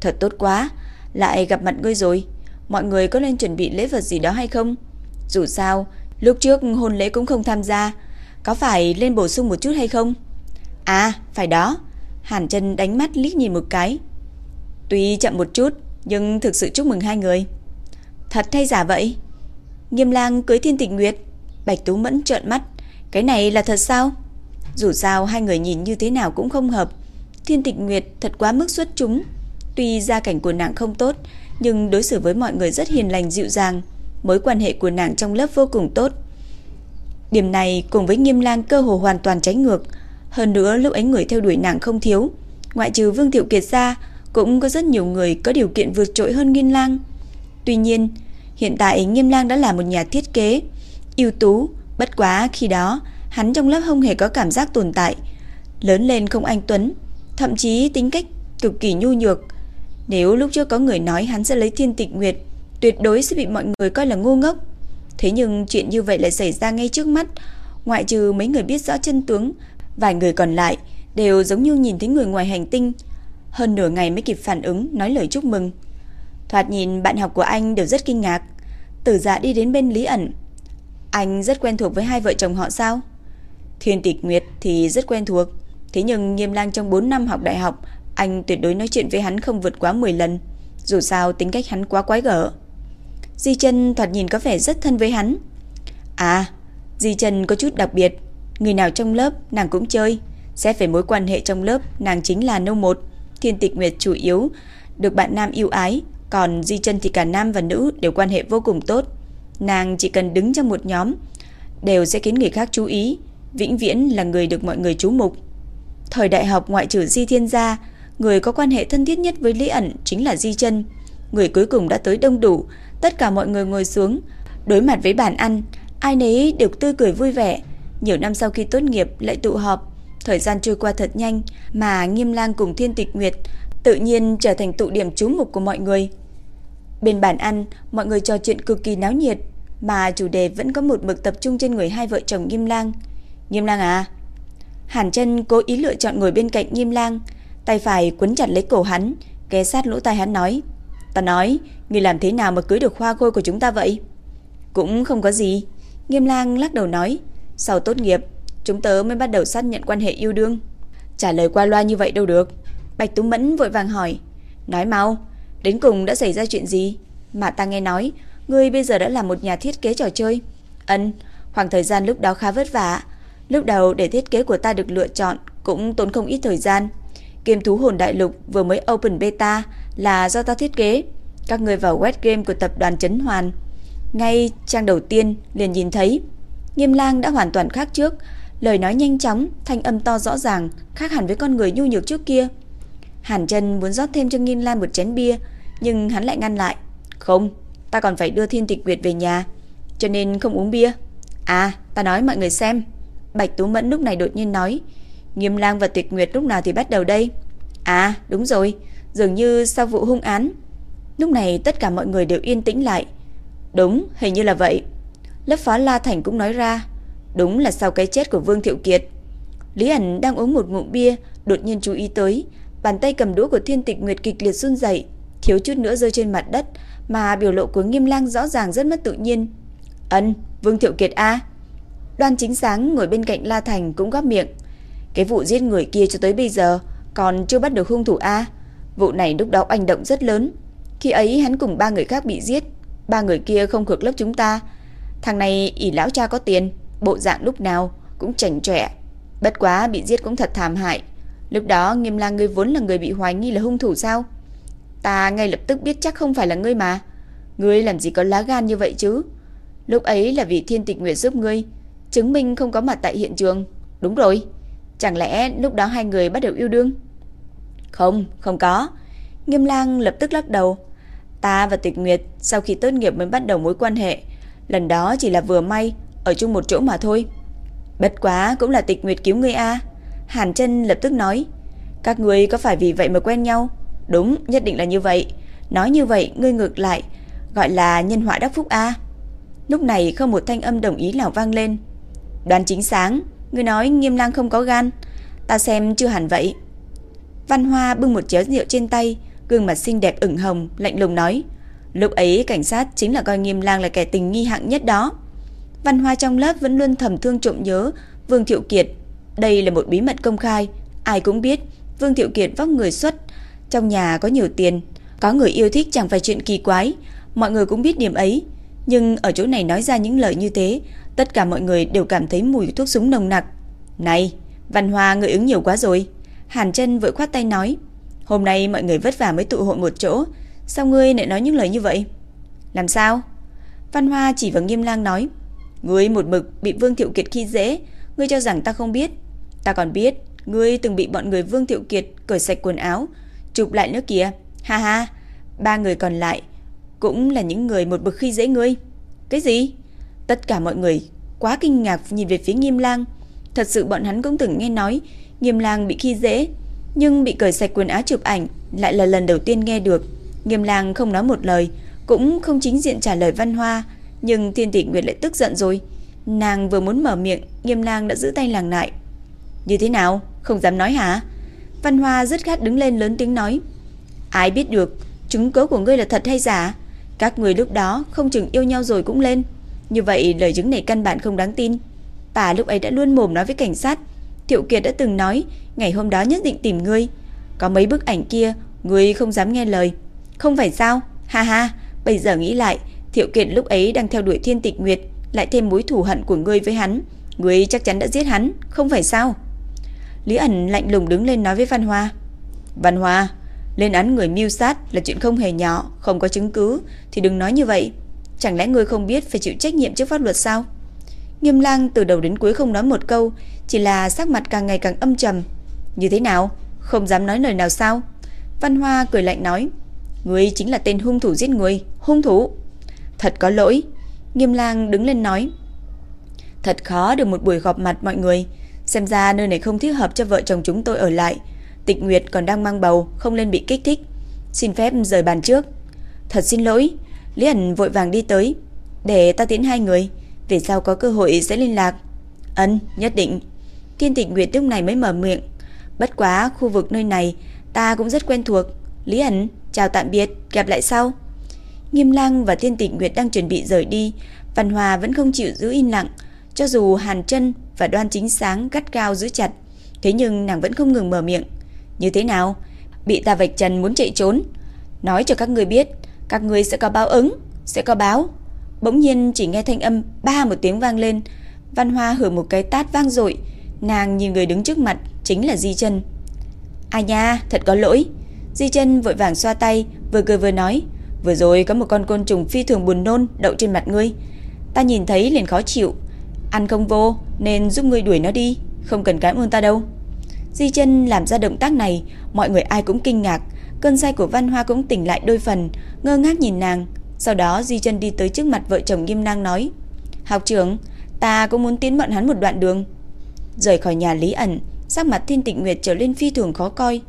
[SPEAKER 1] thật tốt quá, lại gặp mặt ngươi rồi. Mọi người có nên chuẩn bị lễ vật gì đó hay không? Dù sao, lúc trước hôn lễ cũng không tham gia, có phải lên bổ sung một chút hay không? À, phải đó. Hàn Chân đánh mắt liếc nhìn một cái. Tuy chậm một chút, nhưng thực sự chúc mừng hai người. Thật hay giả vậy? Nghiêm Lang cưới Thiên Tịch Nguyệt, Bạch Tú Mẫn trợn mắt, cái này là thật sao? Dù sao hai người nhìn như thế nào cũng không hợp. Thiên Tịch Nguyệt thật quá mức xuất chúng, tuy gia cảnh của nàng không tốt, nhưng đối xử với mọi người rất hiền lành dịu dàng, mối quan hệ của nàng trong lớp vô cùng tốt. Điểm này cùng với Nghiêm Lang cơ hồ hoàn toàn trái ngược, hơn nữa lúc ấy người theo đuổi nàng không thiếu, ngoại trừ Vương Thiệu Kiệt ra, cũng có rất nhiều người có điều kiện vượt trội hơn Nghiêm Lang. Tuy nhiên, hiện tại Nghiêm Lang đã là một nhà thiết kế ưu tú, bất quá khi đó hắn trong lớp không hề có cảm giác tồn tại, lớn lên không anh tuấn, thậm chí tính cách cực kỳ nhu nhược. Nếu lúc trước có người nói hắn sẽ lấy Thiên Tịch Nguyệt, tuyệt đối sẽ bị mọi người coi là ngu ngốc. Thế nhưng chuyện như vậy lại xảy ra ngay trước mắt, ngoại trừ mấy người biết rõ chân tướng, vài người còn lại đều giống như nhìn thấy người ngoài hành tinh, hơn nửa ngày mới kịp phản ứng nói lời chúc mừng. Thoạt nhìn bạn học của anh đều rất kinh ngạc. Tử Dạ đi đến bên Lý ẩn. Anh rất quen thuộc với hai vợ chồng họ sao? Thiên Tịch Nguyệt thì rất quen thuộc, thế nhưng Nghiêm Lang trong 4 năm học đại học, anh tuyệt đối nói chuyện với hắn không vượt quá 10 lần, dù sao tính cách hắn quá quái gở. Di Chân thoạt nhìn có vẻ rất thân với hắn. À, Di Chân có chút đặc biệt, người nào trong lớp nàng cũng chơi, xét về mối quan hệ trong lớp, nàng chính là nâu một. Thiên Tịch Nguyệt chủ yếu được bạn nam yêu ái, còn Di Chân thì cả nam và nữ đều quan hệ vô cùng tốt. Nàng chỉ cần đứng trong một nhóm, đều sẽ khiến người khác chú ý, vĩnh viễn là người được mọi người chú mục. Thời đại học ngoại trừ Di Thiên gia, người có quan hệ thân thiết nhất với Lý ẩn chính là Di Chân. Người cuối cùng đã tới đông đủ, tất cả mọi người ngồi xuống, đối mặt với bàn ăn, ai nấy đều tươi cười vui vẻ. Nhiều năm sau khi tốt nghiệp lại tụ họp, thời gian trôi qua thật nhanh mà Nghiêm Lang cùng Thiên Tịch Nguyệt tự nhiên trở thành tụ điểm chú mục của mọi người. Bên bàn ăn, mọi người trò chuyện cực kỳ náo nhiệt, mà chủ đề vẫn có một mực tập trung trên người hai vợ chồng Nghiêm Lang. Nghiêm Lang à? Hàn Chân cố ý lựa chọn ngồi bên cạnh Nghiêm Lang, tay phải quấn chặt lấy cổ hắn, ghé sát lỗ tai hắn nói: "Ta nói, ngươi làm thế nào mà cưới được hoa khôi của chúng ta vậy?" "Cũng không có gì." Nghiêm Lang lắc đầu nói: "Sau tốt nghiệp, chúng tớ mới bắt đầu xác nhận quan hệ yêu đương." Trả lời qua loa như vậy đâu được. Bạch Tú Mẫn vội vàng hỏi: "Nói mau, đến cùng đã xảy ra chuyện gì?" Mà ta nghe nói, ngươi bây giờ đã là một nhà thiết kế trò chơi. ấn khoảng thời gian lúc đó khá vất vả. Lúc đầu để thiết kế của ta được lựa chọn cũng tốn không ít thời gian. kiêm thú hồn đại lục vừa mới open beta là do ta thiết kế. Các người vào web game của tập đoàn Trấn Hoàn. Ngay trang đầu tiên liền nhìn thấy. Nghiêm lang đã hoàn toàn khác trước. Lời nói nhanh chóng, thanh âm to rõ ràng, khác hẳn với con người nhu nhược trước kia. Hàn chân muốn rót thêm cho Nghiêm Lan một chén bia, nhưng hắn lại ngăn lại. Không, ta còn phải đưa Thiên Tịch Nguyệt về nhà, cho nên không uống bia. À, ta nói mọi người xem. Bạch Tú Mẫn lúc này đột nhiên nói, Nghiêm Lang và Tịch Nguyệt lúc nào thì bắt đầu đây? À, đúng rồi, dường như sau vụ hung án. Lúc này tất cả mọi người đều yên tĩnh lại. Đúng, hình như là vậy. Lớp phó La Thành cũng nói ra, đúng là sau cái chết của Vương Thiệu Kiệt. Lý ẩn đang uống một ngụm bia, đột nhiên chú ý tới, bàn tay cầm đũa của Thiên Tịch Nguyệt kịch liệt run rẩy, thiếu chút nữa rơi trên mặt đất, mà biểu lộ của Nghiêm Lang rõ ràng rất mất tự nhiên. "Ân, Vương Thiệu Kiệt a?" Đoan Chính Sáng ngồi bên cạnh La Thành cũng góp miệng. Cái vụ giết người kia cho tới bây giờ còn chưa bắt được hung thủ a. Vụ này lúc đó anh động rất lớn. Khi ấy hắn cùng ba người khác bị giết, ba người kia không thuộc lớp chúng ta. Thằng này ỷ lão cha có tiền, bộ dạng lúc nào cũng chảnh chọe. Bất quá bị giết cũng thật thảm hại. Lúc đó Nghiêm Lang ngươi vốn là người bị hoài nghi là hung thủ sao? Ta ngay lập tức biết chắc không phải là ngươi mà. Ngươi làm gì có lá gan như vậy chứ? Lúc ấy là vì Thiên Tịch Nguyệt giúp ngươi, chứng minh không có mặt tại hiện trường. Đúng rồi. Chẳng lẽ lúc đó hai người bắt đầu yêu đương? Không, không có. Nghiêm lang lập tức lắc đầu. Ta và Tịch Nguyệt sau khi tốt nghiệp mới bắt đầu mối quan hệ. Lần đó chỉ là vừa may, ở chung một chỗ mà thôi. Bất quá cũng là Tịch Nguyệt cứu ngươi a. Hàn chân lập tức nói. Các ngươi có phải vì vậy mà quen nhau? Đúng, nhất định là như vậy. Nói như vậy, ngươi ngược lại, gọi là nhân họa đắc phúc a. Lúc này không một thanh âm đồng ý nào vang lên. Đoán chính sáng, ngươi nói nghiêm lang không có gan Ta xem chưa hẳn vậy Văn Hoa bưng một chén rượu trên tay Gương mặt xinh đẹp ửng hồng Lạnh lùng nói Lúc ấy cảnh sát chính là coi nghiêm lang là kẻ tình nghi hạng nhất đó Văn Hoa trong lớp vẫn luôn thầm thương trộm nhớ Vương Thiệu Kiệt Đây là một bí mật công khai Ai cũng biết Vương Thiệu Kiệt vóc người xuất Trong nhà có nhiều tiền Có người yêu thích chẳng phải chuyện kỳ quái Mọi người cũng biết điểm ấy Nhưng ở chỗ này nói ra những lời như thế Tất cả mọi người đều cảm thấy mùi thuốc súng nồng nặc. Này, Văn Hoa người ứng nhiều quá rồi. Hàn chân vội khoát tay nói. Hôm nay mọi người vất vả mới tụ hội một chỗ. Sao ngươi lại nói những lời như vậy? Làm sao? Văn Hoa chỉ vào nghiêm lang nói. Ngươi một mực bị Vương Thiệu Kiệt khi dễ. Ngươi cho rằng ta không biết. Ta còn biết. Ngươi từng bị bọn người Vương Thiệu Kiệt cởi sạch quần áo. Chụp lại nữa kìa. Ha ha. Ba người còn lại cũng là những người một bực khi dễ ngươi. Cái gì? Tất cả mọi người quá kinh ngạc nhìn về phía Nghiêm Lang. Thật sự bọn hắn cũng từng nghe nói Nghiêm Lang bị khi dễ, nhưng bị cởi sạch quần áo chụp ảnh lại là lần đầu tiên nghe được. Nghiêm Lang không nói một lời, cũng không chính diện trả lời Văn Hoa, nhưng Thiên Tỷ Nguyệt lại tức giận rồi. Nàng vừa muốn mở miệng, Nghiêm Lang đã giữ tay làng lại. "Như thế nào? Không dám nói hả?" Văn Hoa rất khát đứng lên lớn tiếng nói. "Ai biết được, chứng cứ của ngươi là thật hay giả? Các người lúc đó không chừng yêu nhau rồi cũng lên." Như vậy lời chứng này căn bản không đáng tin. Ta lúc ấy đã luôn mồm nói với cảnh sát. Thiệu Kiệt đã từng nói ngày hôm đó nhất định tìm ngươi. Có mấy bức ảnh kia, ngươi không dám nghe lời. Không phải sao? Ha ha, bây giờ nghĩ lại, Thiệu Kiệt lúc ấy đang theo đuổi Thiên Tịch Nguyệt, lại thêm mối thù hận của ngươi với hắn, ngươi chắc chắn đã giết hắn, không phải sao? Lý ẩn lạnh lùng đứng lên nói với Văn Hoa. Văn Hoa, lên án người mưu sát là chuyện không hề nhỏ, không có chứng cứ thì đừng nói như vậy. Chẳng lẽ ngươi không biết phải chịu trách nhiệm trước pháp luật sao? Nghiêm lang từ đầu đến cuối không nói một câu, chỉ là sắc mặt càng ngày càng âm trầm. Như thế nào? Không dám nói lời nào sao? Văn Hoa cười lạnh nói, Ngươi chính là tên hung thủ giết người, hung thủ. Thật có lỗi. Nghiêm lang đứng lên nói, Thật khó được một buổi họp mặt mọi người, xem ra nơi này không thích hợp cho vợ chồng chúng tôi ở lại. Tịch Nguyệt còn đang mang bầu, không nên bị kích thích. Xin phép rời bàn trước. Thật xin lỗi. Lý ẩn vội vàng đi tới. Để ta tiến hai người. Về sau có cơ hội sẽ liên lạc. ấn nhất định. Thiên Tịch Nguyệt lúc này mới mở miệng. Bất quá khu vực nơi này ta cũng rất quen thuộc. Lý ẩn, chào tạm biệt, gặp lại sau. Nghiêm Lang và Thiên Tịch Nguyệt đang chuẩn bị rời đi. Văn Hòa vẫn không chịu giữ im lặng. Cho dù Hàn chân và Đoan Chính Sáng gắt cao giữ chặt, thế nhưng nàng vẫn không ngừng mở miệng. Như thế nào? Bị ta vạch trần muốn chạy trốn. Nói cho các người biết, các người sẽ có báo ứng, sẽ có báo. Bỗng nhiên chỉ nghe thanh âm ba một tiếng vang lên, Văn Hoa hử một cái tát vang dội, nàng nhìn người đứng trước mặt chính là Di Chân. "A à nha, thật có lỗi." Di Chân vội vàng xoa tay, vừa cười vừa nói, "Vừa rồi có một con côn trùng phi thường buồn nôn đậu trên mặt ngươi, ta nhìn thấy liền khó chịu, ăn không vô nên giúp ngươi đuổi nó đi, không cần cảm ơn ta đâu." Di chân làm ra động tác này, mọi người ai cũng kinh ngạc, cơn say của Văn Hoa cũng tỉnh lại đôi phần, ngơ ngác nhìn nàng. Sau đó Di chân đi tới trước mặt vợ chồng Nghiêm Năng nói, Học trưởng, ta cũng muốn tiến bọn hắn một đoạn đường. Rời khỏi nhà Lý ẩn, sắc mặt thiên tịnh nguyệt trở lên phi thường khó coi.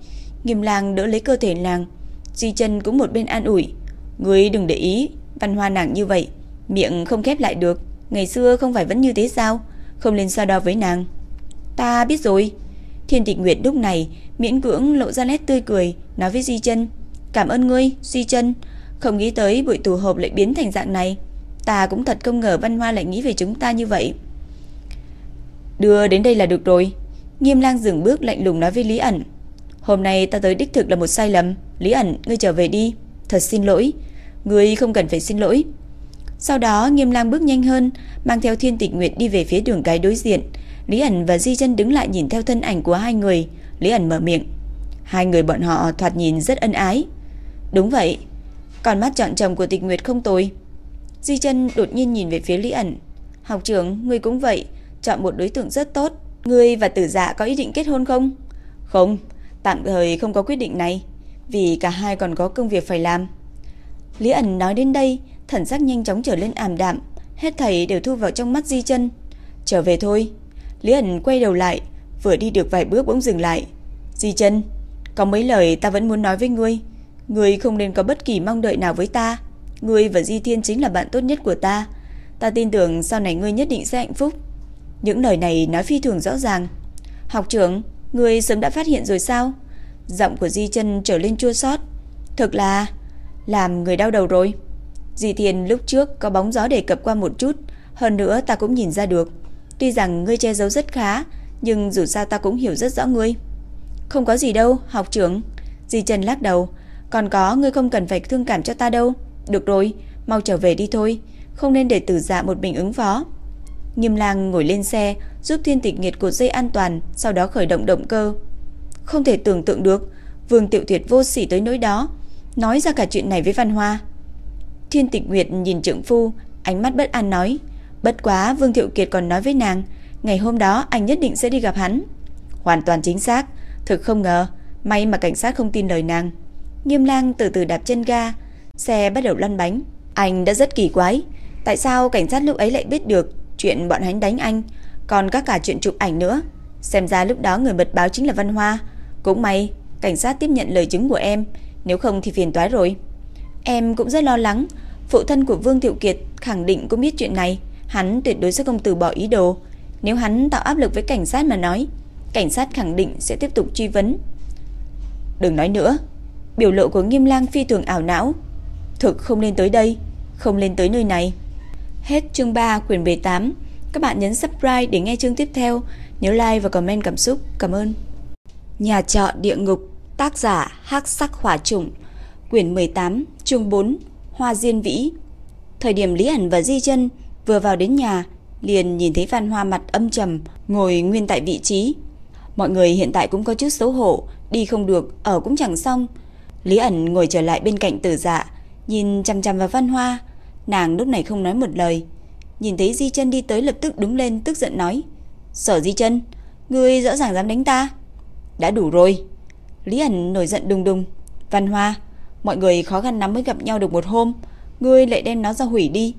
[SPEAKER 1] Nghiêm lang đỡ lấy cơ thể nàng, Di chân cũng một bên an ủi, Ngươi đừng để ý, Văn Hoa nàng như vậy, miệng không khép lại được, ngày xưa không phải vẫn như thế sao, không nên so đo với nàng. Ta biết rồi, Thiên Tịch Nguyệt lúc này miễn cưỡng lộ ra nét tươi cười, nói với Di Chân, "Cảm ơn ngươi, Di Chân, không nghĩ tới buổi tụ họp lại biến thành dạng này, ta cũng thật không ngờ Văn Hoa lại nghĩ về chúng ta như vậy." Đưa đến đây là được rồi. Nghiêm Lang dừng bước lạnh lùng nói với Lý ẩn, "Hôm nay ta tới đích thực là một sai lầm, Lý ẩn, ngươi trở về đi, thật xin lỗi." Ngươi không cần phải xin lỗi. Sau đó Nghiêm Lang bước nhanh hơn, mang theo Thiên Tịch Nguyệt đi về phía đường cái đối diện. Lý ẩn và Di chân đứng lại nhìn theo thân ảnh của hai người. Lý ẩn mở miệng. Hai người bọn họ thoạt nhìn rất ân ái. Đúng vậy. Còn mắt chọn chồng của tịch nguyệt không tồi. Di chân đột nhiên nhìn về phía Lý ẩn. Học trưởng, ngươi cũng vậy. Chọn một đối tượng rất tốt. Ngươi và tử dạ có ý định kết hôn không? Không, tạm thời không có quyết định này. Vì cả hai còn có công việc phải làm. Lý ẩn nói đến đây, thần sắc nhanh chóng trở lên ảm đạm. Hết thầy đều thu vào trong mắt Di chân Trở về thôi. Lý ẩn quay đầu lại, vừa đi được vài bước bỗng dừng lại. Di chân, có mấy lời ta vẫn muốn nói với ngươi. Ngươi không nên có bất kỳ mong đợi nào với ta. Ngươi và Di Thiên chính là bạn tốt nhất của ta. Ta tin tưởng sau này ngươi nhất định sẽ hạnh phúc. Những lời này nói phi thường rõ ràng. Học trưởng, người sớm đã phát hiện rồi sao? Giọng của Di chân trở lên chua xót. Thực là làm người đau đầu rồi. Di Thiên lúc trước có bóng gió đề cập qua một chút, hơn nữa ta cũng nhìn ra được. Tuy rằng ngươi che giấu rất khá, nhưng dù sao ta cũng hiểu rất rõ ngươi. Không có gì đâu, học trưởng. Di Trần lắc đầu. Còn có, ngươi không cần phải thương cảm cho ta đâu. Được rồi, mau trở về đi thôi. Không nên để tử dạ một mình ứng phó. Nghiêm lang ngồi lên xe, giúp thiên tịch nghiệt cột dây an toàn, sau đó khởi động động cơ. Không thể tưởng tượng được, Vương Tiểu Tuyệt vô sỉ tới nỗi đó, nói ra cả chuyện này với Văn Hoa. Thiên Tịch Nguyệt nhìn trượng phu, ánh mắt bất an nói: Bất quá Vương Thiệu Kiệt còn nói với nàng, ngày hôm đó anh nhất định sẽ đi gặp hắn. Hoàn toàn chính xác, thực không ngờ, may mà cảnh sát không tin lời nàng. Nghiêm Lang từ từ đạp chân ga, xe bắt đầu lăn bánh. Anh đã rất kỳ quái, tại sao cảnh sát lúc ấy lại biết được chuyện bọn hắn đánh anh, còn các cả chuyện chụp ảnh nữa. Xem ra lúc đó người mật báo chính là Văn Hoa. Cũng may, cảnh sát tiếp nhận lời chứng của em, nếu không thì phiền toái rồi. Em cũng rất lo lắng, phụ thân của Vương Thiệu Kiệt khẳng định cũng biết chuyện này hắn tuyệt đối sẽ không từ bỏ ý đồ. Nếu hắn tạo áp lực với cảnh sát mà nói, cảnh sát khẳng định sẽ tiếp tục truy vấn. Đừng nói nữa, biểu lộ của Nghiêm Lang phi thường ảo não. Thực không nên tới đây, không nên tới nơi này. Hết chương 3 quyển 18. Các bạn nhấn subscribe để nghe chương tiếp theo, nhớ like và comment cảm xúc. Cảm ơn. Nhà trọ địa ngục, tác giả Hắc Sắc Hỏa Trùng, quyển 18, chương 4, Hoa Diên Vĩ. Thời điểm Lý ẩn và Di Chân Vừa vào đến nhà, liền nhìn thấy Phan Hoa mặt âm trầm, ngồi nguyên tại vị trí. Mọi người hiện tại cũng có chút xấu hổ, đi không được, ở cũng chẳng xong. Lý ẩn ngồi trở lại bên cạnh tử dạ, nhìn chăm chăm vào Phan Hoa. Nàng lúc này không nói một lời. nhìn thấy Di Chân đi tới lập tức đứng lên tức giận nói: "Sở Di Chân, ngươi rõ ràng dám đánh ta?" "Đã đủ rồi." Lý ẩn nổi giận đùng đùng, "Văn Hoa, mọi người khó khăn lắm mới gặp nhau được một hôm, ngươi lại đem nó ra hủy đi.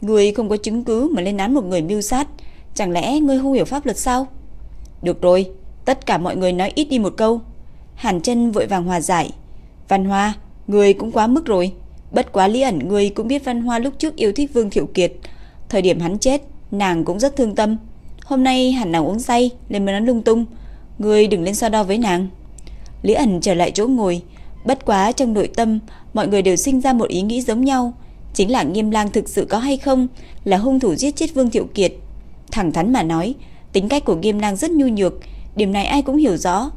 [SPEAKER 1] Ngươi không có chứng cứ mà lên án một người mưu sát, chẳng lẽ ngươi không hiểu pháp luật sao?" "Được rồi, tất cả mọi người nói ít đi một câu." Hàn Chân vội vàng hòa giải, "Văn Hoa, ngươi cũng quá mức rồi." Bất quá Lý ẩn ngươi cũng biết Văn Hoa lúc trước yêu thích Vương Thiệu Kiệt, thời điểm hắn chết, nàng cũng rất thương tâm. Hôm nay hẳn nàng uống say nên mới nói lung tung, ngươi đừng lên so đo với nàng. Lý ẩn trở lại chỗ ngồi, bất quá trong nội tâm mọi người đều sinh ra một ý nghĩ giống nhau, chính là Nghiêm Lang thực sự có hay không là hung thủ giết chết Vương Thiệu Kiệt. Thẳng thắn mà nói, tính cách của Nghiêm Lang rất nhu nhược, điểm này ai cũng hiểu rõ.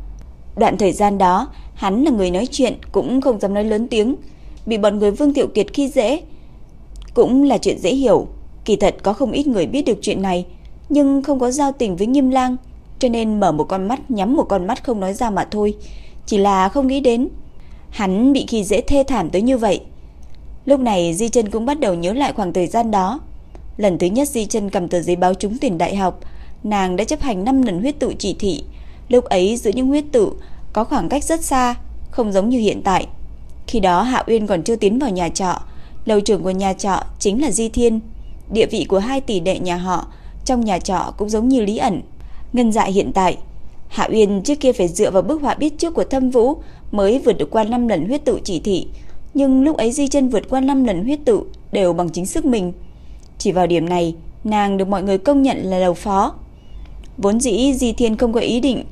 [SPEAKER 1] Đoạn thời gian đó, hắn là người nói chuyện cũng không dám nói lớn tiếng, bị bọn người Vương Tiểu Kiệt khi dễ cũng là chuyện dễ hiểu. Kỳ thật có không ít người biết được chuyện này, nhưng không có giao tình với Nghiêm Lang, cho nên mở một con mắt nhắm một con mắt không nói ra mà thôi, chỉ là không nghĩ đến hắn bị khi dễ thê thảm tới như vậy. Lúc này Di Chân cũng bắt đầu nhớ lại khoảng thời gian đó. Lần thứ nhất Di Chân cầm tờ giấy báo trúng tuyển đại học, nàng đã chấp hành 5 lần huyết tự chỉ thị. Lúc ấy giữa những huyết tự có khoảng cách rất xa, không giống như hiện tại. Khi đó Hạ Uyên còn chưa tiến vào nhà trọ, lầu trưởng của nhà trọ chính là Di Thiên. Địa vị của hai tỷ đệ nhà họ trong nhà trọ cũng giống như Lý ẩn. Ngân dại hiện tại, Hạ Uyên trước kia phải dựa vào bức họa biết trước của Thâm Vũ mới vượt được qua 5 lần huyết tự chỉ thị, nhưng lúc ấy Di Chân vượt qua 5 lần huyết tự đều bằng chính sức mình. Chỉ vào điểm này, nàng được mọi người công nhận là đầu phó. Vốn dĩ Di Thiên không có ý định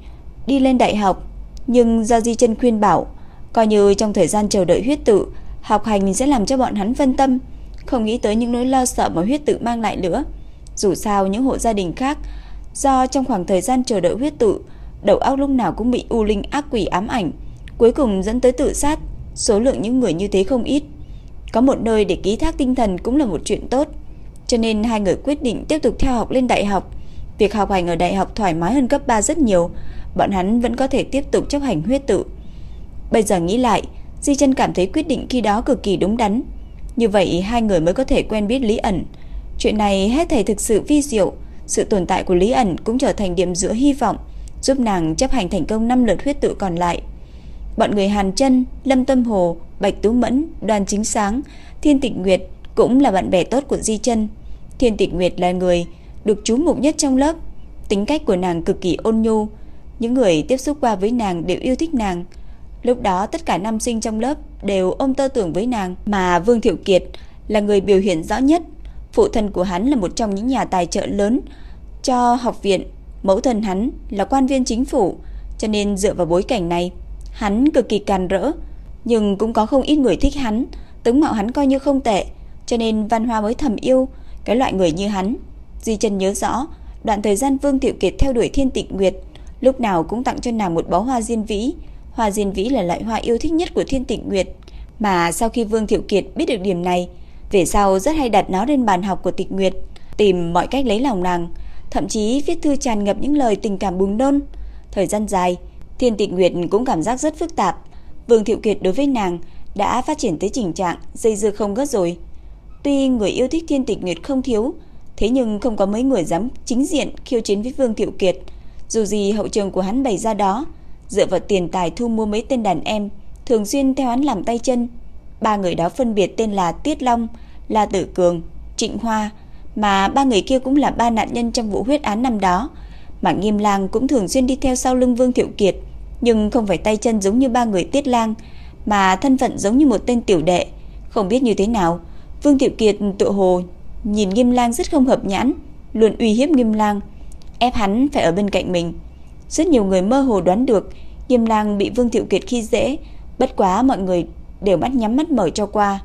[SPEAKER 1] đi lên đại học, nhưng do Di Chân khuyên bảo, Coi như trong thời gian chờ đợi huyết tự, học hành sẽ làm cho bọn hắn phân tâm, không nghĩ tới những nỗi lo sợ mà huyết tự mang lại nữa. Dù sao những hộ gia đình khác do trong khoảng thời gian chờ đợi huyết tự, đầu óc lúc nào cũng bị u linh ác quỷ ám ảnh, cuối cùng dẫn tới tự sát, số lượng những người như thế không ít. Có một nơi để ký thác tinh thần cũng là một chuyện tốt, cho nên hai người quyết định tiếp tục theo học lên đại học. Việc học hành ở đại học thoải mái hơn cấp 3 rất nhiều, bọn hắn vẫn có thể tiếp tục chấp hành huyết tự. Bây giờ nghĩ lại, Di chân cảm thấy quyết định khi đó cực kỳ đúng đắn. Như vậy hai người mới có thể quen biết Lý ẩn. Chuyện này hết thảy thực sự vi diệu, sự tồn tại của Lý ẩn cũng trở thành điểm giữa hy vọng, giúp nàng chấp hành thành công năm lượt huyết tự còn lại. Bọn người Hàn Chân, Lâm Tâm Hồ, Bạch Tú Mẫn, Đoàn Chính Sáng, Thiên Tịch Nguyệt cũng là bạn bè tốt của Di Chân. Thiên Tịch Nguyệt là người được chú mục nhất trong lớp, tính cách của nàng cực kỳ ôn nhu, những người tiếp xúc qua với nàng đều yêu thích nàng. Lúc đó tất cả nam sinh trong lớp đều ôm tơ tưởng với nàng, mà Vương Thiệu Kiệt là người biểu hiện rõ nhất. Phụ thân của hắn là một trong những nhà tài trợ lớn cho học viện, mẫu thân hắn là quan viên chính phủ, cho nên dựa vào bối cảnh này, hắn cực kỳ càn rỡ, nhưng cũng có không ít người thích hắn, tướng mạo hắn coi như không tệ, cho nên Văn Hoa mới thầm yêu cái loại người như hắn. Di trần nhớ rõ, đoạn thời gian Vương Thiệu Kiệt theo đuổi Thiên Tịch Nguyệt, lúc nào cũng tặng cho nàng một bó hoa diên vĩ, Hoa diên vĩ là loại hoa yêu thích nhất của Thiên Tịnh Nguyệt, mà sau khi Vương Thiệu Kiệt biết được điểm này, về sau rất hay đặt nó lên bàn học của Tịch Nguyệt, tìm mọi cách lấy lòng nàng, thậm chí viết thư tràn ngập những lời tình cảm bùng nôn. Thời gian dài, Thiên Tịnh Nguyệt cũng cảm giác rất phức tạp. Vương Thiệu Kiệt đối với nàng đã phát triển tới tình trạng dây dưa không gớt rồi. Tuy người yêu thích Thiên Tịnh Nguyệt không thiếu, thế nhưng không có mấy người dám chính diện khiêu chiến với Vương Thiệu Kiệt. Dù gì hậu trường của hắn bày ra đó, dựa vào tiền tài thu mua mấy tên đàn em, thường xuyên theo hắn làm tay chân. Ba người đó phân biệt tên là Tiết Long, La Tử Cường, Trịnh Hoa, mà ba người kia cũng là ba nạn nhân trong vụ huyết án năm đó. Mà Nghiêm Lang cũng thường xuyên đi theo sau lưng Vương Thiệu Kiệt, nhưng không phải tay chân giống như ba người Tiết Lang, mà thân phận giống như một tên tiểu đệ, không biết như thế nào. Vương Thiệu Kiệt tự hồ nhìn Nghiêm Lang rất không hợp nhãn, luôn uy hiếp Nghiêm Lang, ép hắn phải ở bên cạnh mình. Rất nhiều người mơ hồ đoán được Nghiêm Lang bị Vương Thiệu Kiệt khi dễ, bất quá mọi người đều mắt nhắm mắt mở cho qua.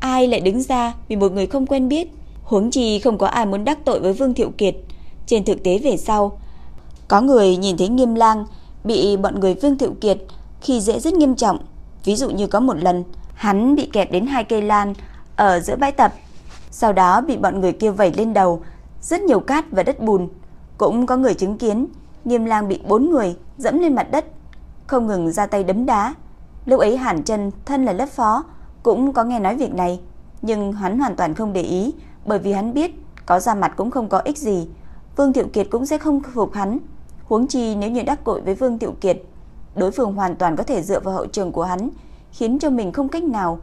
[SPEAKER 1] Ai lại đứng ra vì một người không quen biết, huống chi không có ai muốn đắc tội với Vương Thiệu Kiệt. Trên thực tế về sau, có người nhìn thấy Nghiêm Lang bị bọn người Vương Thiệu Kiệt khi dễ rất nghiêm trọng. Ví dụ như có một lần, hắn bị kẹp đến hai cây lan ở giữa bãi tập, sau đó bị bọn người kia vẩy lên đầu, rất nhiều cát và đất bùn. Cũng có người chứng kiến Nghiêm Lang bị bốn người dẫm lên mặt đất, không ngừng ra tay đấm đá. Lúc ấy Hàn Chân thân là lớp phó cũng có nghe nói việc này, nhưng hắn hoàn toàn không để ý, bởi vì hắn biết Có ra mặt cũng không có ích gì. Vương Thiệu Kiệt cũng sẽ không phục hắn. Huống chi nếu như đắc tội với Vương Thiệu Kiệt Đối phương hoàn toàn có thể dựa vào hậu trường của hắn Khiến cho mình không cách nào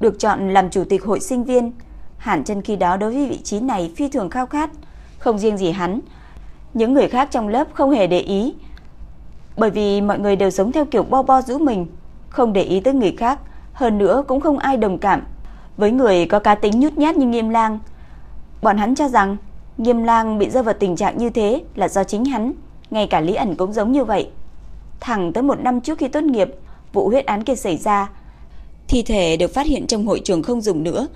[SPEAKER 1] Được chọn làm chủ tịch hội sinh viên. Hàn chân khi đó đối với vị trí này Phi thường khao khát. Không riêng gì hắn những người khác trong lớp không hề để ý. Bởi vì mọi người đều sống theo kiểu bo bo giữ mình, Không để ý tới người khác, Hơn nữa cũng không ai đồng cảm Với người có cá tính nhút nhát như nghiêm lang. Bọn hắn cho rằng Nghiêm lang bị rơi vào tình trạng như thế Là do chính hắn, Ngay cả Lý ẩn cũng giống như vậy. Thẳng tới một năm trước khi tốt nghiệp, Vụ huyết án kia xảy ra, Thi thể được phát hiện trong hội trường không dùng nữa.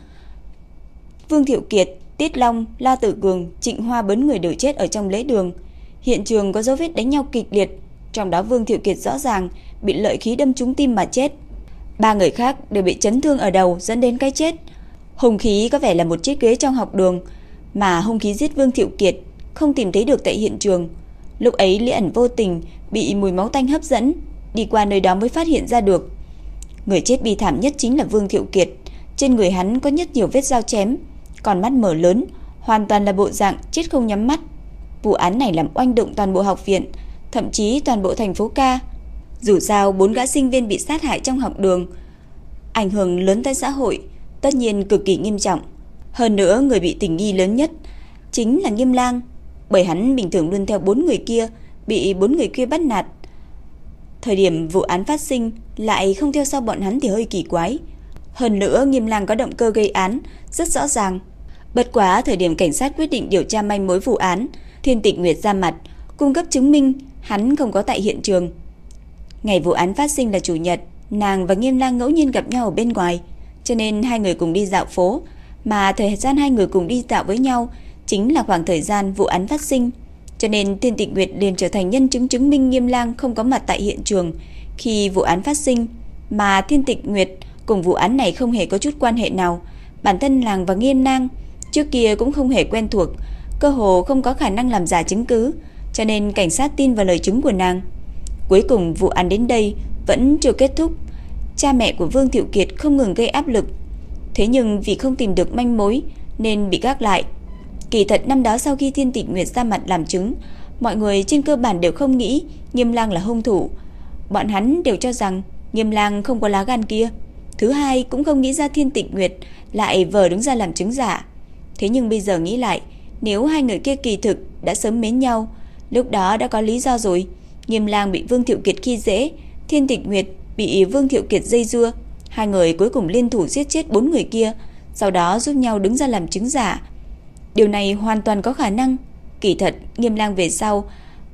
[SPEAKER 1] Vương Thiệu Kiệt Tiết Long, La Tử Cường, Trịnh Hoa bấn người đều chết ở trong lễ đường. Hiện trường có dấu vết đánh nhau kịch liệt, trong đó Vương Thiệu Kiệt rõ ràng bị lợi khí đâm trúng tim mà chết. Ba người khác đều bị chấn thương ở đầu dẫn đến cái chết. Hung khí có vẻ là một chiếc ghế trong học đường, mà hung khí giết Vương Thiệu Kiệt không tìm thấy được tại hiện trường. Lúc ấy Lý ẩn vô tình bị mùi máu tanh hấp dẫn, đi qua nơi đó mới phát hiện ra được. Người chết bi thảm nhất chính là Vương Thiệu Kiệt, trên người hắn có rất nhiều vết dao chém, còn mắt mở lớn, hoàn toàn là bộ dạng chết không nhắm mắt. Vụ án này làm oanh động toàn bộ học viện, thậm chí toàn bộ thành phố ca. Dù sao bốn gã sinh viên bị sát hại trong học đường, ảnh hưởng lớn tới xã hội, tất nhiên cực kỳ nghiêm trọng. Hơn nữa người bị tình nghi lớn nhất chính là Nghiêm Lang, bởi hắn bình thường luôn theo bốn người kia, bị bốn người kia bắt nạt. Thời điểm vụ án phát sinh lại không theo sau bọn hắn thì hơi kỳ quái. Hơn nữa Nghiêm Lang có động cơ gây án rất rõ ràng. Bất quá thời điểm cảnh sát quyết định điều tra manh mối vụ án, Thiên Tịch Nguyệt ra mặt, cung cấp chứng minh hắn không có tại hiện trường. Ngày vụ án phát sinh là chủ nhật, nàng và Nghiêm Lang ngẫu nhiên gặp nhau ở bên ngoài, cho nên hai người cùng đi dạo phố, mà thời gian hai người cùng đi dạo với nhau chính là khoảng thời gian vụ án phát sinh. Cho nên Thiên Tịch Nguyệt liền trở thành nhân chứng chứng minh Nghiêm Lang không có mặt tại hiện trường khi vụ án phát sinh, mà Thiên Tịch Nguyệt cùng vụ án này không hề có chút quan hệ nào. Bản thân nàng và Nghiêm Lang Trước kia cũng không hề quen thuộc, cơ hồ không có khả năng làm giả chứng cứ, cho nên cảnh sát tin vào lời chứng của nàng. Cuối cùng vụ án đến đây vẫn chưa kết thúc. Cha mẹ của Vương Thiệu Kiệt không ngừng gây áp lực. Thế nhưng vì không tìm được manh mối nên bị gác lại. Kỳ thật năm đó sau khi Thiên Tịch Nguyệt ra mặt làm chứng, mọi người trên cơ bản đều không nghĩ Nghiêm Lang là hung thủ. Bọn hắn đều cho rằng Nghiêm Lang không có lá gan kia. Thứ hai cũng không nghĩ ra Thiên Tịch Nguyệt lại vờ đứng ra làm chứng giả. Thế nhưng bây giờ nghĩ lại, nếu hai người kia kỳ thực đã sớm mến nhau, lúc đó đã có lý do rồi. Nghiêm Lang bị Vương Thiệu Kiệt khi dễ, Thiên Tịch Nguyệt bị Vương Thiệu Kiệt dây dưa, hai người cuối cùng liên thủ giết chết bốn người kia, sau đó giúp nhau đứng ra làm chứng giả. Điều này hoàn toàn có khả năng. Kỳ thật, Nghiêm Lang về sau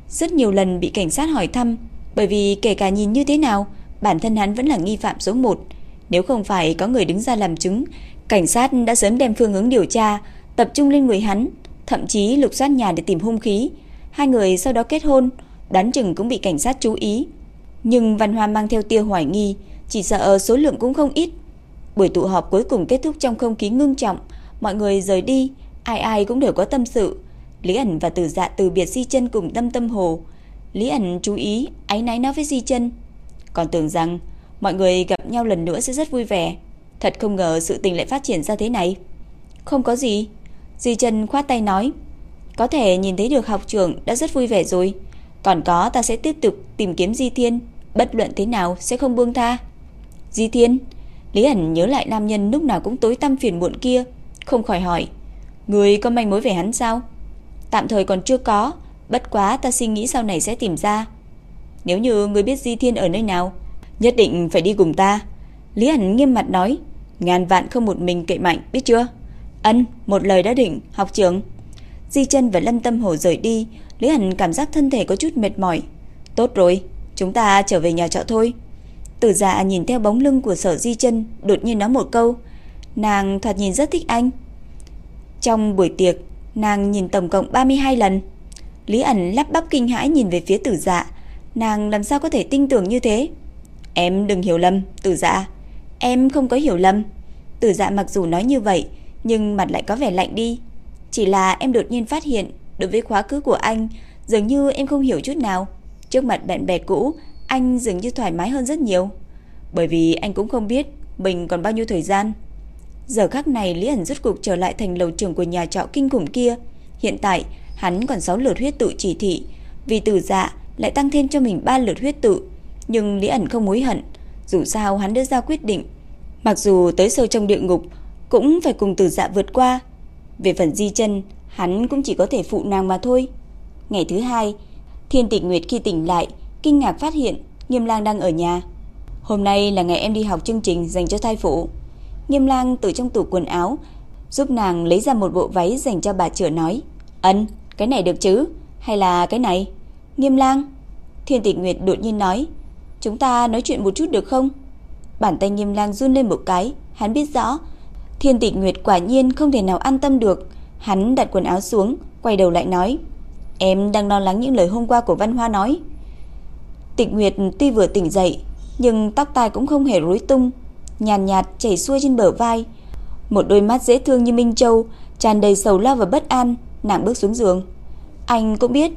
[SPEAKER 1] rất nhiều lần bị cảnh sát hỏi thăm, bởi vì kể cả nhìn như thế nào, bản thân hắn vẫn là nghi phạm số 1. Nếu không phải có người đứng ra làm chứng, Cảnh sát đã sớm đem phương hướng điều tra, tập trung lên người hắn, thậm chí lục soát nhà để tìm hung khí. Hai người sau đó kết hôn, đoán chừng cũng bị cảnh sát chú ý. Nhưng Văn Hoa mang theo tia hoài nghi, chỉ sợ số lượng cũng không ít. Buổi tụ họp cuối cùng kết thúc trong không khí ngưng trọng, mọi người rời đi, ai ai cũng đều có tâm sự. Lý ẩn và Tử Dạ từ biệt Di Chân cùng Tâm Tâm Hồ. Lý ẩn chú ý, áy náy nói với Di Chân, còn tưởng rằng mọi người gặp nhau lần nữa sẽ rất vui vẻ. Thật không ngờ sự tình lại phát triển ra thế này. Không có gì. Di Trần khoát tay nói. Có thể nhìn thấy được học trưởng đã rất vui vẻ rồi. Còn có ta sẽ tiếp tục tìm kiếm Di Thiên. Bất luận thế nào sẽ không buông tha. Di Thiên. Lý ẩn nhớ lại nam nhân lúc nào cũng tối tăm phiền muộn kia. Không khỏi hỏi. Người có manh mối về hắn sao? Tạm thời còn chưa có. Bất quá ta suy nghĩ sau này sẽ tìm ra. Nếu như người biết Di Thiên ở nơi nào, nhất định phải đi cùng ta. Lý ẩn nghiêm mặt nói. Ngàn vạn không một mình cậy mạnh, biết chưa? Ân, một lời đã định, học trưởng. Di chân và Lâm Tâm Hồ rời đi, Lý Hẳn cảm giác thân thể có chút mệt mỏi. Tốt rồi, chúng ta trở về nhà trọ thôi. Tử dạ nhìn theo bóng lưng của sở Di chân đột nhiên nói một câu. Nàng thoạt nhìn rất thích anh. Trong buổi tiệc, nàng nhìn tổng cộng 32 lần. Lý ẩn lắp bắp kinh hãi nhìn về phía tử dạ. Nàng làm sao có thể tin tưởng như thế? Em đừng hiểu lầm, tử dạ. Em không có hiểu lầm. Tử dạ mặc dù nói như vậy, nhưng mặt lại có vẻ lạnh đi. Chỉ là em đột nhiên phát hiện, đối với khóa cứ của anh, dường như em không hiểu chút nào. Trước mặt bạn bè cũ, anh dường như thoải mái hơn rất nhiều. Bởi vì anh cũng không biết mình còn bao nhiêu thời gian. Giờ khắc này Lý ẩn rút cục trở lại thành lầu trưởng của nhà trọ kinh khủng kia. Hiện tại, hắn còn 6 lượt huyết tự chỉ thị, vì tử dạ lại tăng thêm cho mình 3 lượt huyết tự. Nhưng Lý ẩn không hối hận, dù sao hắn đưa ra quyết định. Mặc dù tới sâu trong địa ngục, cũng phải cùng tử dạ vượt qua. Về phần di chân, hắn cũng chỉ có thể phụ nàng mà thôi. Ngày thứ hai, Thiên Tịch Nguyệt khi tỉnh lại, kinh ngạc phát hiện Nghiêm Lang đang ở nhà. Hôm nay là ngày em đi học chương trình dành cho thai phụ. Nghiêm Lang từ trong tủ quần áo giúp nàng lấy ra một bộ váy dành cho bà chữa nói: "Ân, cái này được chứ? Hay là cái này?" Nghiêm Lang, Thiên Tịch Nguyệt đột nhiên nói: "Chúng ta nói chuyện một chút được không?" Bàn tay Nghiêm Lang run lên một cái, hắn biết rõ Thiên Tịch Nguyệt quả nhiên không thể nào an tâm được, hắn đặt quần áo xuống, quay đầu lại nói: "Em đang lo lắng những lời hôm qua của Văn Hoa nói." Tịch Nguyệt tuy vừa tỉnh dậy, nhưng tóc tai cũng không hề rối tung, nhàn nhạt, nhạt chảy xuôi trên bờ vai. Một đôi mắt dễ thương như Minh Châu, tràn đầy sầu lo và bất an, nàng bước xuống giường. Anh cũng biết,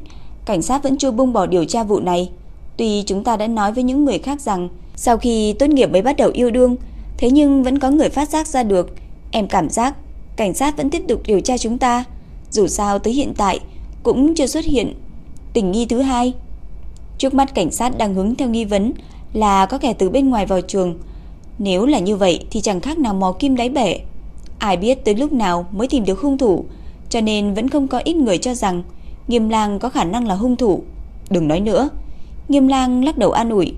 [SPEAKER 1] cảnh sát vẫn chưa buông bỏ điều tra vụ này. Tuy chúng ta đã nói với những người khác rằng sau khi tốt nghiệp mới bắt đầu yêu đương, thế nhưng vẫn có người phát giác ra được. Em cảm giác cảnh sát vẫn tiếp tục điều tra chúng ta. Dù sao tới hiện tại cũng chưa xuất hiện tình nghi thứ hai. Trước mắt cảnh sát đang hướng theo nghi vấn là có kẻ từ bên ngoài vào trường. Nếu là như vậy thì chẳng khác nào mò kim đáy bể. Ai biết tới lúc nào mới tìm được hung thủ, cho nên vẫn không có ít người cho rằng Nghiêm Lang có khả năng là hung thủ. Đừng nói nữa. Nghiêm Lang lắc đầu an ủi.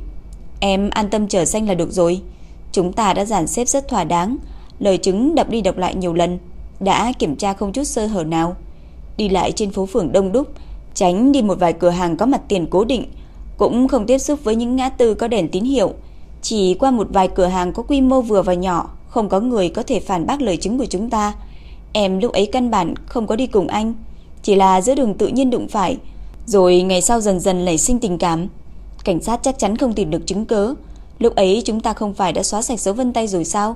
[SPEAKER 1] Em an tâm chờ xanh là được rồi. Chúng ta đã dàn xếp rất thỏa đáng, lời chứng đập đi đọc lại nhiều lần, đã kiểm tra không chút sơ hở nào. Đi lại trên phố phường đông đúc, tránh đi một vài cửa hàng có mặt tiền cố định, cũng không tiếp xúc với những ngã tư có đèn tín hiệu, chỉ qua một vài cửa hàng có quy mô vừa và nhỏ, không có người có thể phản bác lời chứng của chúng ta. Em lúc ấy căn bản không có đi cùng anh, chỉ là giữa đường tự nhiên đụng phải, rồi ngày sau dần dần nảy sinh tình cảm. Cảnh sát chắc chắn không tìm được chứng cứ, lúc ấy chúng ta không phải đã xóa sạch dấu vân tay rồi sao?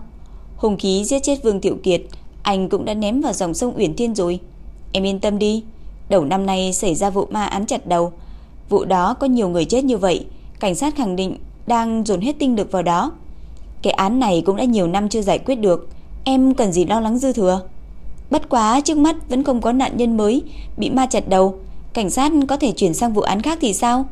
[SPEAKER 1] Hùng khí giết chết Vương Tiểu Kiệt, anh cũng đã ném vào dòng sông Uyển Thiên rồi. Em yên tâm đi, đầu năm nay xảy ra vụ ma án chặt đầu, Vụ đó có nhiều người chết như vậy, cảnh sát khẳng định đang dồn hết tinh lực vào đó. Cái án này cũng đã nhiều năm chưa giải quyết được, em cần gì lo lắng dư thừa. Bất quá trước mắt vẫn không có nạn nhân mới bị ma chặt đầu, cảnh sát có thể chuyển sang vụ án khác thì sao?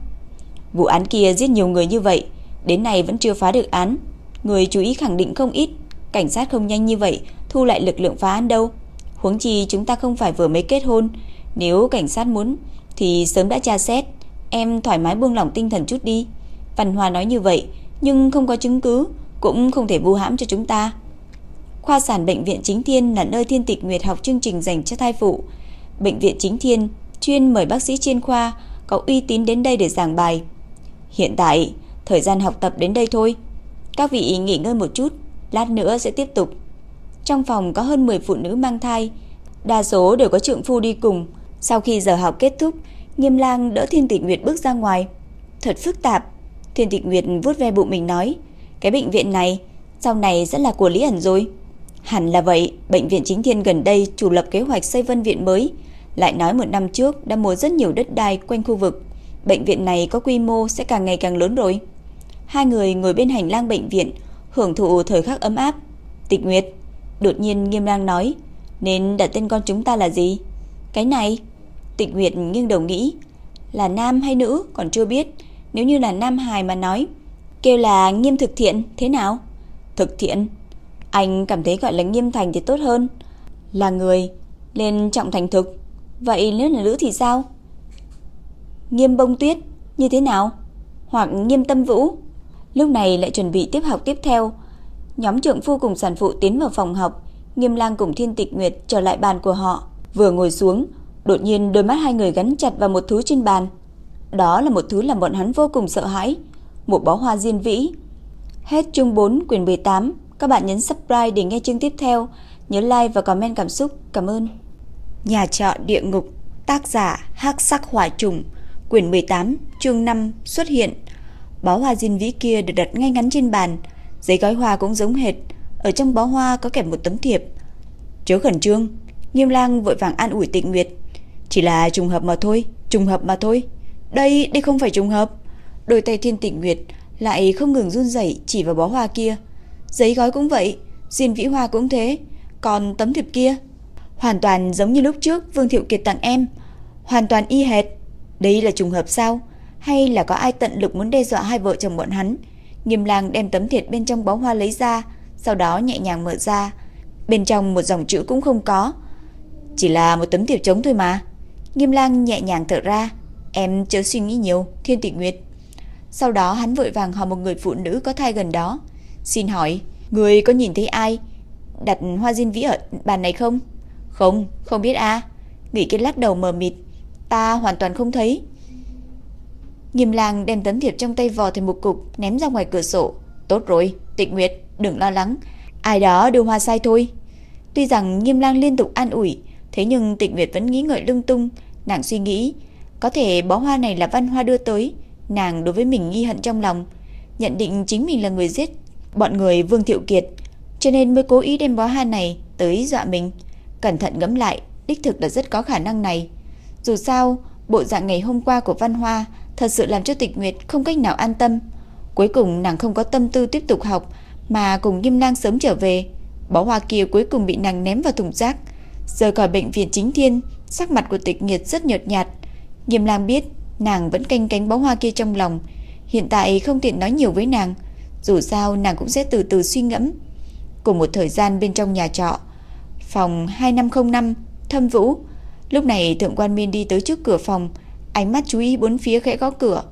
[SPEAKER 1] Vụ án kia giết nhiều người như vậy, đến nay vẫn chưa phá được án. Người chú ý khẳng định không ít, cảnh sát không nhanh như vậy thu lại lực lượng phá án đâu. Huống chi chúng ta không phải vừa mới kết hôn, nếu cảnh sát muốn thì sớm đã tra xét. Em thoải mái buông lỏng tinh thần chút đi. Văn Hoa nói như vậy, nhưng không có chứng cứ, cũng không thể vu hãm cho chúng ta. Khoa sản bệnh viện Chính Thiên là nơi Thiên Tịch Nguyệt học chương trình dành cho thai phụ. Bệnh viện Chính Thiên chuyên mời bác sĩ chuyên khoa có uy tín đến đây để giảng bài. Hiện tại, thời gian học tập đến đây thôi. Các vị nghỉ ngơi một chút, lát nữa sẽ tiếp tục. Trong phòng có hơn 10 phụ nữ mang thai, đa số đều có trượng phu đi cùng. Sau khi giờ học kết thúc, Nghiêm Lang đỡ Thiên Tịch Nguyệt bước ra ngoài. Thật phức tạp. Thiên Tịch Nguyệt vuốt ve bụng mình nói, cái bệnh viện này sau này sẽ là của Lý ẩn rồi. Hẳn là vậy, bệnh viện chính thiên gần đây chủ lập kế hoạch xây vân viện mới, lại nói một năm trước đã mua rất nhiều đất đai quanh khu vực. Bệnh viện này có quy mô sẽ càng ngày càng lớn rồi. Hai người ngồi bên hành lang bệnh viện, hưởng thụ thời khắc ấm áp. Tịch Nguyệt, đột nhiên Nghiêm Lang nói, nên đặt tên con chúng ta là gì? Cái này, tịch Nguyệt nghiêng đầu nghĩ, là nam hay nữ còn chưa biết, nếu như là nam hài mà nói, kêu là Nghiêm Thực Thiện thế nào? Thực Thiện, anh cảm thấy gọi là Nghiêm Thành thì tốt hơn, là người lên trọng thành thực. Vậy nếu là nữ thì sao? Nghiêm Bông Tuyết như thế nào? Hoặc Nghiêm Tâm Vũ? Lúc này lại chuẩn bị tiếp học tiếp theo. Nhóm trưởng phu cùng sản phụ tiến vào phòng học, Nghiêm Lang cùng Thiên Tịch Nguyệt trở lại bàn của họ, vừa ngồi xuống, Đột nhiên đôi mắt hai người gắn chặt vào một thứ trên bàn. Đó là một thứ làm bọn hắn vô cùng sợ hãi, một bó hoa diên vĩ. Hết chương 4 quyển 18, các bạn nhấn subscribe để nghe chương tiếp theo, nhớ like và comment cảm xúc. Cảm ơn. Nhà trọ địa ngục, tác giả Hắc Sắc Hỏa Trùng, quyển 18, chương 5 xuất hiện. Bó hoa diên vĩ kia được đặt ngay ngắn trên bàn, giấy gói hoa cũng giống hệt, ở trong bó hoa có kèm một tấm thiệp. Chớ khẩn trương, Nghiêm Lang vội vàng an ủi Tịnh Nguyệt. Chỉ là trùng hợp mà thôi, trùng hợp mà thôi. Đây, đây không phải trùng hợp. Đôi tay Thiên Tịnh Nguyệt lại không ngừng run rẩy chỉ vào bó hoa kia. Giấy gói cũng vậy, Diên Vĩ Hoa cũng thế, còn tấm thiệp kia hoàn toàn giống như lúc trước Vương Thiệu Kiệt tặng em, hoàn toàn y hệt. Đây là trùng hợp sao? Hay là có ai tận lực muốn đe dọa hai vợ chồng bọn hắn? Nghiêm Lang đem tấm thiệp bên trong bó hoa lấy ra, sau đó nhẹ nhàng mở ra. Bên trong một dòng chữ cũng không có, chỉ là một tấm thiệp trống thôi mà. Nghiêm Lang nhẹ nhàng thở ra, em chớ suy nghĩ nhiều, Thiên Tịch Nguyệt. Sau đó hắn vội vàng hỏi một người phụ nữ có thai gần đó, xin hỏi, người có nhìn thấy ai đặt hoa diên vĩ ở bàn này không? Không, không biết a. À. Nghĩ cái lắc đầu mờ mịt, ta hoàn toàn không thấy. Nghiêm lang đem tấm thiệp trong tay vò thành một cục ném ra ngoài cửa sổ. Tốt rồi, tịnh nguyệt, đừng lo lắng. Ai đó đưa hoa sai thôi. Tuy rằng nghiêm lang liên tục an ủi, thế nhưng tịnh nguyệt vẫn nghĩ ngợi lung tung. Nàng suy nghĩ, có thể bó hoa này là văn hoa đưa tới. Nàng đối với mình nghi hận trong lòng, nhận định chính mình là người giết bọn người Vương Thiệu Kiệt, cho nên mới cố ý đem bó hoa này tới dọa mình. Cẩn thận ngẫm lại, đích thực là rất có khả năng này. Dù sao, bộ dạng ngày hôm qua của Văn Hoa thật sự làm cho Tịch Nguyệt không cách nào an tâm. Cuối cùng nàng không có tâm tư tiếp tục học mà cùng Nghiêm Lang sớm trở về. Bó hoa kia cuối cùng bị nàng ném vào thùng rác. Rời khỏi bệnh viện chính thiên, sắc mặt của Tịch Nguyệt rất nhợt nhạt. Nghiêm Lang biết nàng vẫn canh cánh bó hoa kia trong lòng, hiện tại không tiện nói nhiều với nàng, dù sao nàng cũng sẽ từ từ suy ngẫm. Cùng một thời gian bên trong nhà trọ, phòng 2505, Thâm Vũ. Lúc này Thượng Quan minh đi tới trước cửa phòng, ánh mắt chú ý bốn phía khẽ gõ cửa.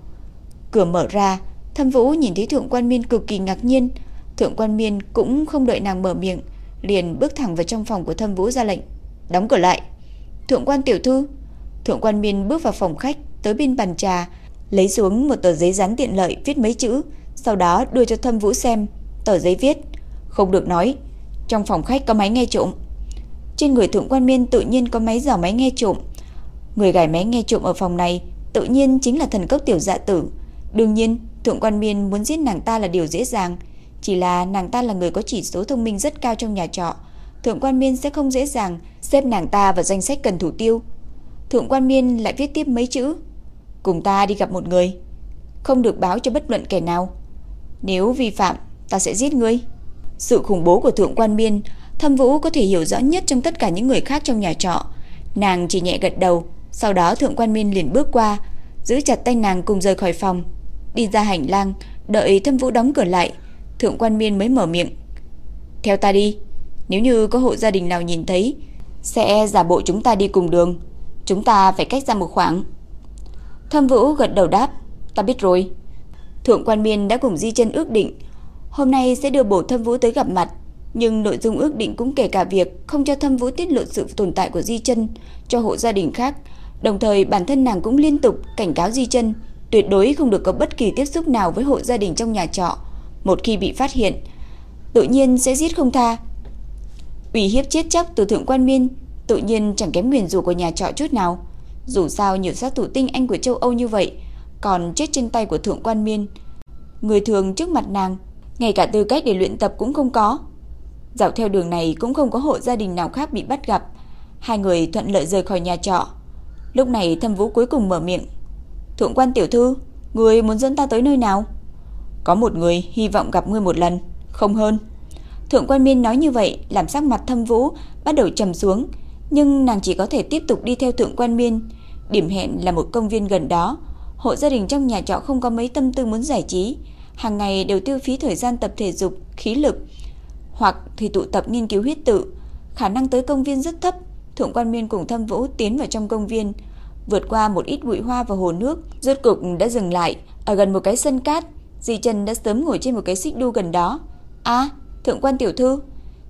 [SPEAKER 1] Cửa mở ra, Thâm Vũ nhìn thấy Thượng Quan Miên cực kỳ ngạc nhiên. Thượng Quan Miên cũng không đợi nàng mở miệng, liền bước thẳng vào trong phòng của Thâm Vũ ra lệnh, đóng cửa lại. Thượng Quan tiểu thư, Thượng Quan Miên bước vào phòng khách, tới bên bàn trà, lấy xuống một tờ giấy dán tiện lợi viết mấy chữ, sau đó đưa cho Thâm Vũ xem. Tờ giấy viết, không được nói, trong phòng khách có máy nghe trộm. Trên người Thượng Quan Miên tự nhiên có máy dò máy nghe trộm. Người gài máy nghe trộm ở phòng này tự nhiên chính là thần cốc tiểu dạ tử. Đương nhiên, Thượng Quan Miên muốn giết nàng ta là điều dễ dàng, chỉ là nàng ta là người có chỉ số thông minh rất cao trong nhà trọ. Thượng Quan Miên sẽ không dễ dàng xếp nàng ta vào danh sách cần thủ tiêu. Thượng Quan Miên lại viết tiếp mấy chữ, cùng ta đi gặp một người, không được báo cho bất luận kẻ nào. Nếu vi phạm, ta sẽ giết ngươi. Sự khủng bố của Thượng Quan Miên Thâm Vũ có thể hiểu rõ nhất trong tất cả những người khác trong nhà trọ. Nàng chỉ nhẹ gật đầu, sau đó Thượng Quan Miên liền bước qua, giữ chặt tay nàng cùng rời khỏi phòng, đi ra hành lang, đợi Thâm Vũ đóng cửa lại, Thượng Quan Miên mới mở miệng. "Theo ta đi, nếu như có hộ gia đình nào nhìn thấy, sẽ giả bộ chúng ta đi cùng đường, chúng ta phải cách ra một khoảng." Thâm Vũ gật đầu đáp, "Ta biết rồi." Thượng Quan Miên đã cùng Di Chân ước định, hôm nay sẽ đưa bổ Thâm Vũ tới gặp mặt, nhưng nội dung ước định cũng kể cả việc không cho Thâm Vũ tiết lộ sự tồn tại của Di Chân cho hộ gia đình khác, đồng thời bản thân nàng cũng liên tục cảnh cáo Di Chân tuyệt đối không được có bất kỳ tiếp xúc nào với hộ gia đình trong nhà trọ, một khi bị phát hiện, tự nhiên sẽ giết không tha. Ủy hiếp chết chóc từ thượng quan miên, tự nhiên chẳng kém nguyền rủa của nhà trọ chút nào. Dù sao nhiều sát thủ tinh anh của châu Âu như vậy, còn chết trên tay của thượng quan miên, người thường trước mặt nàng, ngay cả tư cách để luyện tập cũng không có. Dạo theo đường này cũng không có hộ gia đình nào khác bị bắt gặp. Hai người thuận lợi rời khỏi nhà trọ. Lúc này Thâm Vũ cuối cùng mở miệng. Thượng quan tiểu thư, người muốn dẫn ta tới nơi nào? Có một người hy vọng gặp ngươi một lần, không hơn. Thượng quan miên nói như vậy làm sắc mặt Thâm Vũ bắt đầu trầm xuống. Nhưng nàng chỉ có thể tiếp tục đi theo thượng quan miên. Điểm hẹn là một công viên gần đó. Hộ gia đình trong nhà trọ không có mấy tâm tư muốn giải trí. Hàng ngày đều tiêu phí thời gian tập thể dục, khí lực hoặc thì tụ tập nghiên cứu huyết tự. Khả năng tới công viên rất thấp. Thượng quan Miên cùng Thâm Vũ tiến vào trong công viên, vượt qua một ít bụi hoa và hồ nước, rốt cục đã dừng lại ở gần một cái sân cát. Di Trần đã sớm ngồi trên một cái xích đu gần đó. "A, thượng quan tiểu thư."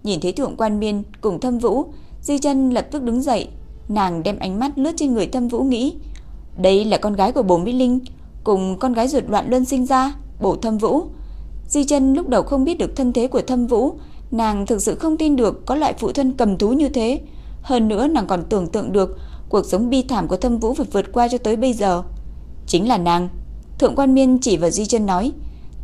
[SPEAKER 1] Nhìn thấy thượng quan Miên cùng Thâm Vũ, Di Trần lập tức đứng dậy, nàng đem ánh mắt lướt trên người Thâm Vũ nghĩ, đây là con gái của Bồ Mỹ Linh cùng con gái ruột loạn luân sinh ra, Bổ Thâm Vũ. Di Trần lúc đầu không biết được thân thế của Thâm Vũ, Nàng thực sự không tin được có loại phụ thân cầm thú như thế. Hơn nữa nàng còn tưởng tượng được cuộc sống bi thảm của Thâm Vũ phải vượt qua cho tới bây giờ. Chính là nàng. Thượng quan miên chỉ vào Di chân nói.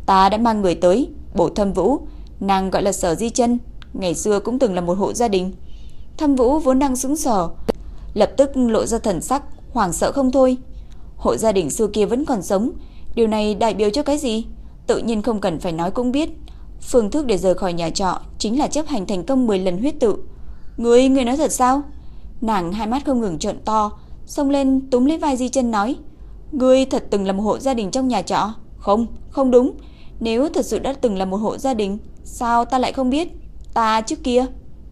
[SPEAKER 1] Ta đã mang người tới, bổ Thâm Vũ. Nàng gọi là sở Di chân Ngày xưa cũng từng là một hộ gia đình. Thâm Vũ vốn đang sững sờ. Lập tức lộ ra thần sắc, hoảng sợ không thôi. Hộ gia đình xưa kia vẫn còn sống. Điều này đại biểu cho cái gì? Tự nhiên không cần phải nói cũng biết. Phương thức để rời khỏi nhà trọ chính là chấp hành thành công 10 lần huyết tự. Ngươi, ngươi nói thật sao? Nàng hai mắt không ngừng trợn to, xông lên túm lấy vai Di chân nói. Ngươi thật từng là một hộ gia đình trong nhà trọ? Không, không đúng. Nếu thật sự đã từng là một hộ gia đình, sao ta lại không biết? Ta trước kia.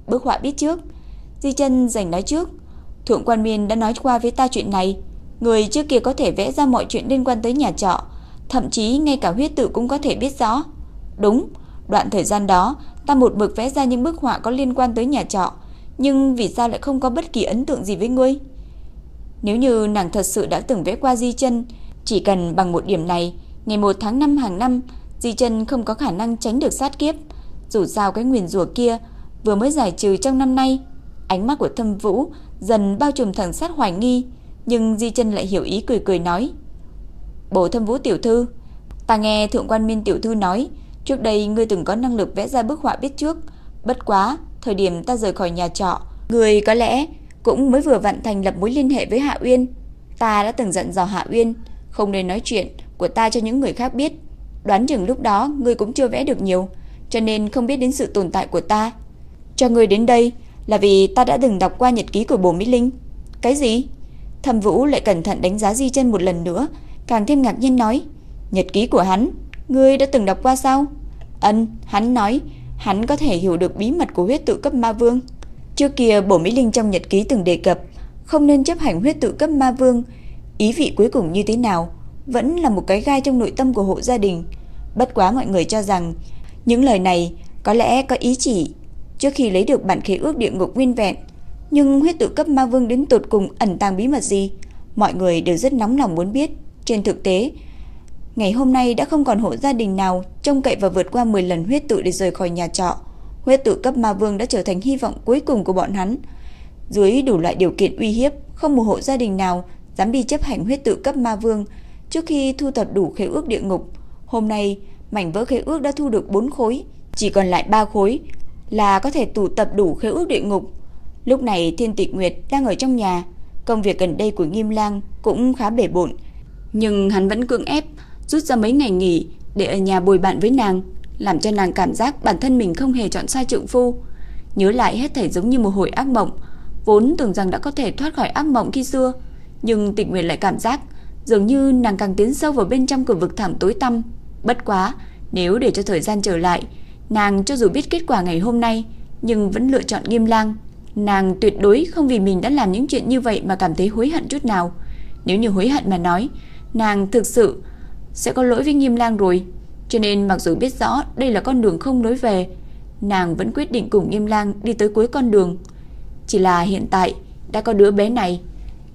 [SPEAKER 1] Bức họa biết trước. Di chân giành nói trước. Thượng quan miên đã nói qua với ta chuyện này. Người trước kia có thể vẽ ra mọi chuyện liên quan tới nhà trọ. Thậm chí ngay cả huyết tự cũng có thể biết rõ. Đúng, đoạn thời gian đó ta một mực vẽ ra những bức họa có liên quan tới nhà trọ. Nhưng vì sao lại không có bất kỳ ấn tượng gì với ngươi? Nếu như nàng thật sự đã từng vẽ qua di chân, chỉ cần bằng một điểm này, ngày 1 tháng 5 hàng năm, di chân không có khả năng tránh được sát kiếp. Dù sao cái nguyền rủa kia vừa mới giải trừ trong năm nay, ánh mắt của Thâm Vũ dần bao trùm thần sát hoài nghi, nhưng di chân lại hiểu ý cười cười nói: "Bổ Thâm Vũ tiểu thư, ta nghe thượng quan Minh tiểu thư nói, trước đây ngươi từng có năng lực vẽ ra bức họa biết trước, bất quá, thời điểm ta rời khỏi nhà trọ, ngươi có lẽ cũng mới vừa vận thành lập mối liên hệ với Hạ Uyên. Ta đã từng giận dò Hạ Uyên, không nên nói chuyện của ta cho những người khác biết. Đoán chừng lúc đó ngươi cũng chưa vẽ được nhiều, cho nên không biết đến sự tồn tại của ta. Cho ngươi đến đây là vì ta đã từng đọc qua nhật ký của Bồ Mỹ Linh. Cái gì? Thẩm Vũ lại cẩn thận đánh giá Di Chân một lần nữa, càng thêm ngạc nhiên nói: "Nhật ký của hắn, ngươi đã từng đọc qua sao?" Ân, hắn nói, hắn có thể hiểu được bí mật của huyết tự cấp ma vương. Trước kia Bổ Mỹ Linh trong nhật ký từng đề cập không nên chấp hành huyết tự cấp ma vương, ý vị cuối cùng như thế nào vẫn là một cái gai trong nội tâm của hộ gia đình. Bất quá mọi người cho rằng những lời này có lẽ có ý chỉ trước khi lấy được bản khế ước địa ngục nguyên vẹn, nhưng huyết tự cấp ma vương đến tột cùng ẩn tàng bí mật gì, mọi người đều rất nóng lòng muốn biết. Trên thực tế, ngày hôm nay đã không còn hộ gia đình nào trông cậy và vượt qua 10 lần huyết tự để rời khỏi nhà trọ. Huyết tự cấp ma vương đã trở thành hy vọng cuối cùng của bọn hắn. Dưới đủ loại điều kiện uy hiếp, không một hộ gia đình nào dám đi chấp hành huyết tự cấp ma vương trước khi thu thập đủ khế ước địa ngục. Hôm nay, mảnh vỡ khế ước đã thu được 4 khối, chỉ còn lại 3 khối là có thể tụ tập đủ khế ước địa ngục. Lúc này Thiên Tịch Nguyệt đang ở trong nhà, công việc gần đây của Nghiêm Lang cũng khá bể bộn, nhưng hắn vẫn cưỡng ép rút ra mấy ngày nghỉ để ở nhà bồi bạn với nàng, làm cho nàng cảm giác bản thân mình không hề chọn sai trượng phu. Nhớ lại hết thảy giống như một hồi ác mộng, vốn tưởng rằng đã có thể thoát khỏi ác mộng khi xưa, nhưng Tịch Nguyệt lại cảm giác dường như nàng càng tiến sâu vào bên trong cửa vực thẳm tối tăm. Bất quá, nếu để cho thời gian trở lại, nàng cho dù biết kết quả ngày hôm nay, nhưng vẫn lựa chọn Nghiêm Lang. Nàng tuyệt đối không vì mình đã làm những chuyện như vậy mà cảm thấy hối hận chút nào. Nếu như hối hận mà nói, nàng thực sự sẽ có lỗi với Nghiêm Lang rồi. Cho nên mặc dù biết rõ đây là con đường không lối về, nàng vẫn quyết định cùng Nghiêm Lang đi tới cuối con đường. Chỉ là hiện tại đã có đứa bé này,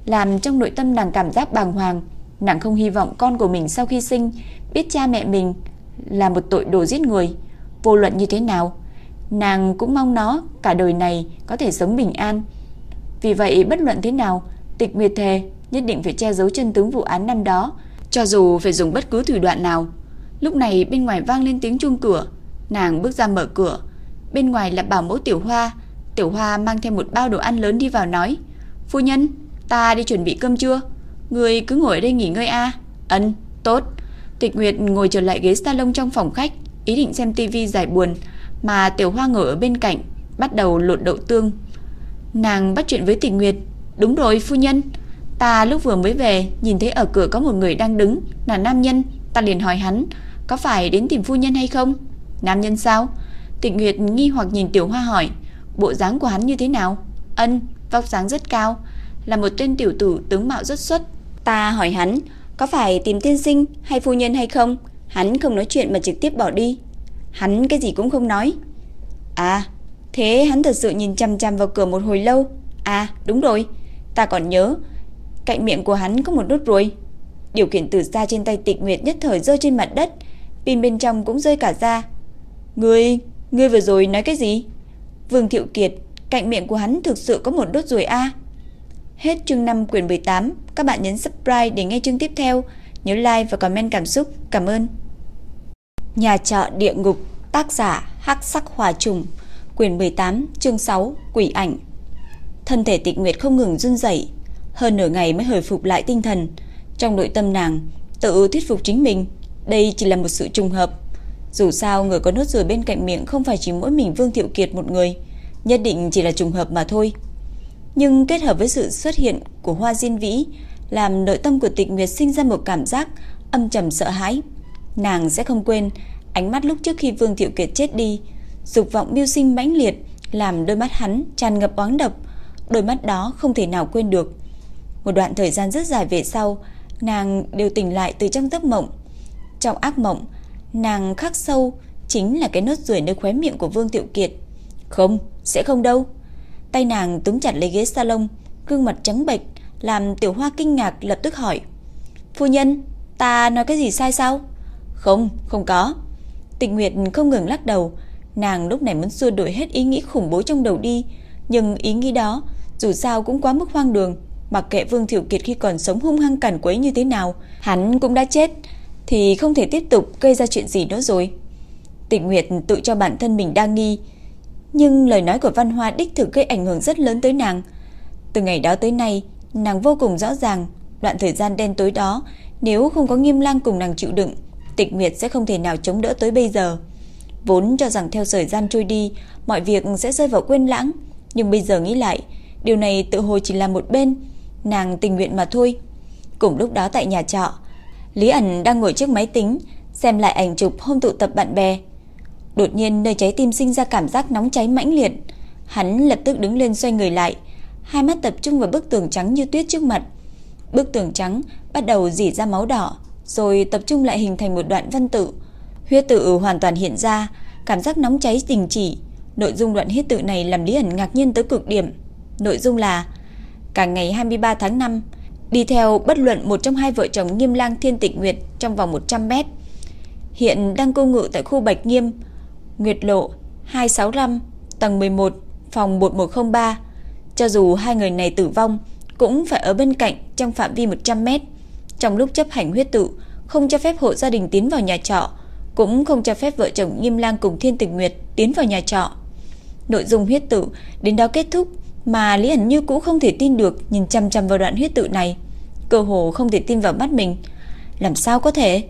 [SPEAKER 1] làm trong nội tâm nàng cảm giác bàng hoàng, nàng không hy vọng con của mình sau khi sinh biết cha mẹ mình là một tội đồ giết người, vô luận như thế nào, nàng cũng mong nó cả đời này có thể sống bình an. Vì vậy bất luận thế nào, Tịch Nguyệt thề nhất định phải che giấu chân tướng vụ án năm đó, cho dù phải dùng bất cứ thủ đoạn nào. Lúc này bên ngoài vang lên tiếng chuông cửa, nàng bước ra mở cửa. Bên ngoài là bảo mẫu Tiểu Hoa, Tiểu Hoa mang theo một bao đồ ăn lớn đi vào nói: "Phu nhân, ta đi chuẩn bị cơm trưa. Người cứ ngồi ở đây nghỉ ngơi a." À? "Ân, tốt." Tịch Nguyệt ngồi trở lại ghế salon trong phòng khách, ý định xem tivi giải buồn, mà Tiểu Hoa ngồi ở bên cạnh, bắt đầu lột đậu tương. Nàng bắt chuyện với Tịch Nguyệt, "Đúng rồi, phu nhân, ta lúc vừa mới về, nhìn thấy ở cửa có một người đang đứng, là nam nhân, ta liền hỏi hắn, có phải đến tìm phu nhân hay không?" "Nam nhân sao?" tịnh Nguyệt nghi hoặc nhìn Tiểu Hoa hỏi, bộ dáng của hắn như thế nào? Ân, vóc dáng rất cao, là một tên tiểu tử tướng mạo rất xuất. Ta hỏi hắn, có phải tìm tiên sinh hay phu nhân hay không? Hắn không nói chuyện mà trực tiếp bỏ đi. Hắn cái gì cũng không nói. À, thế hắn thật sự nhìn chăm chăm vào cửa một hồi lâu. À, đúng rồi, ta còn nhớ, cạnh miệng của hắn có một nốt ruồi. Điều khiển từ xa trên tay Tịch Nguyệt nhất thời rơi trên mặt đất, pin bên trong cũng rơi cả ra. Ngươi, ngươi vừa rồi nói cái gì? Vương Thiệu Kiệt, cạnh miệng của hắn thực sự có một đốt ruồi a. Hết chương 5 quyển 18, các bạn nhấn subscribe để nghe chương tiếp theo, nhớ like và comment cảm xúc. Cảm ơn. Nhà trọ địa ngục, tác giả Hắc Sắc Hỏa Trùng, quyển 18, chương 6, Quỷ ảnh. Thân thể Tịch Nguyệt không ngừng run rẩy, hơn nửa ngày mới hồi phục lại tinh thần. Trong nội tâm nàng tự thuyết phục chính mình, đây chỉ là một sự trùng hợp. Dù sao người có nốt ruồi bên cạnh miệng không phải chỉ mỗi mình Vương Thiệu Kiệt một người, nhất định chỉ là trùng hợp mà thôi. Nhưng kết hợp với sự xuất hiện của Hoa Diên Vĩ, làm nội tâm của Tịch Nguyệt sinh ra một cảm giác âm trầm sợ hãi. Nàng sẽ không quên ánh mắt lúc trước khi Vương Thiệu Kiệt chết đi, dục vọng miêu sinh mãnh liệt làm đôi mắt hắn tràn ngập oán độc, đôi mắt đó không thể nào quên được. Một đoạn thời gian rất dài về sau, nàng đều tỉnh lại từ trong giấc mộng. Trong ác mộng, nàng khắc sâu chính là cái nốt ruồi nơi khóe miệng của Vương Tiệu Kiệt. Không, sẽ không đâu. Tay nàng túm chặt lấy ghế salon, gương mặt trắng bệch, làm Tiểu Hoa kinh ngạc lập tức hỏi: "Phu nhân, ta nói cái gì sai sao?" "Không, không có." Tịch Nguyệt không ngừng lắc đầu, nàng lúc này muốn xua đuổi hết ý nghĩ khủng bố trong đầu đi, nhưng ý nghĩ đó dù sao cũng quá mức hoang đường, mặc kệ Vương Thiệu Kiệt khi còn sống hung hăng cản quấy như thế nào, hắn cũng đã chết thì không thể tiếp tục gây ra chuyện gì nữa rồi. Tịch Nguyệt tự cho bản thân mình đang nghi, nhưng lời nói của Văn Hoa đích thực gây ảnh hưởng rất lớn tới nàng. Từ ngày đó tới nay, nàng vô cùng rõ ràng, đoạn thời gian đen tối đó, nếu không có Nghiêm Lang cùng nàng chịu đựng, Tịch Nguyệt sẽ không thể nào chống đỡ tới bây giờ. Vốn cho rằng theo thời gian trôi đi, mọi việc sẽ rơi vào quên lãng, nhưng bây giờ nghĩ lại, điều này tự hồ chỉ là một bên, nàng tình nguyện mà thôi. Cùng lúc đó tại nhà trọ, Lý ẩn đang ngồi trước máy tính, xem lại ảnh chụp hôm tụ tập bạn bè. Đột nhiên nơi trái tim sinh ra cảm giác nóng cháy mãnh liệt. Hắn lập tức đứng lên xoay người lại, hai mắt tập trung vào bức tường trắng như tuyết trước mặt. Bức tường trắng bắt đầu dỉ ra máu đỏ, rồi tập trung lại hình thành một đoạn văn tự. Huyết tự hoàn toàn hiện ra, cảm giác nóng cháy đình chỉ. Nội dung đoạn huyết tự này làm Lý ẩn ngạc nhiên tới cực điểm. Nội dung là cả ngày 23 tháng 5, đi theo bất luận một trong hai vợ chồng Nghiêm Lang Thiên Tịch Nguyệt trong vòng 100 mét. Hiện đang cư ngụ tại khu Bạch Nghiêm, Nguyệt Lộ 265, tầng 11, phòng 1103. Cho dù hai người này tử vong, cũng phải ở bên cạnh trong phạm vi 100 mét. Trong lúc chấp hành huyết tự, không cho phép hộ gia đình tiến vào nhà trọ, cũng không cho phép vợ chồng Nghiêm Lang cùng Thiên Tịch Nguyệt tiến vào nhà trọ. Nội dung huyết tự đến đó kết thúc, mà Lý ẩn như cũ không thể tin được nhìn chăm chăm vào đoạn huyết tự này. Cơ hồ không thể tin vào mắt mình. Làm sao có thể?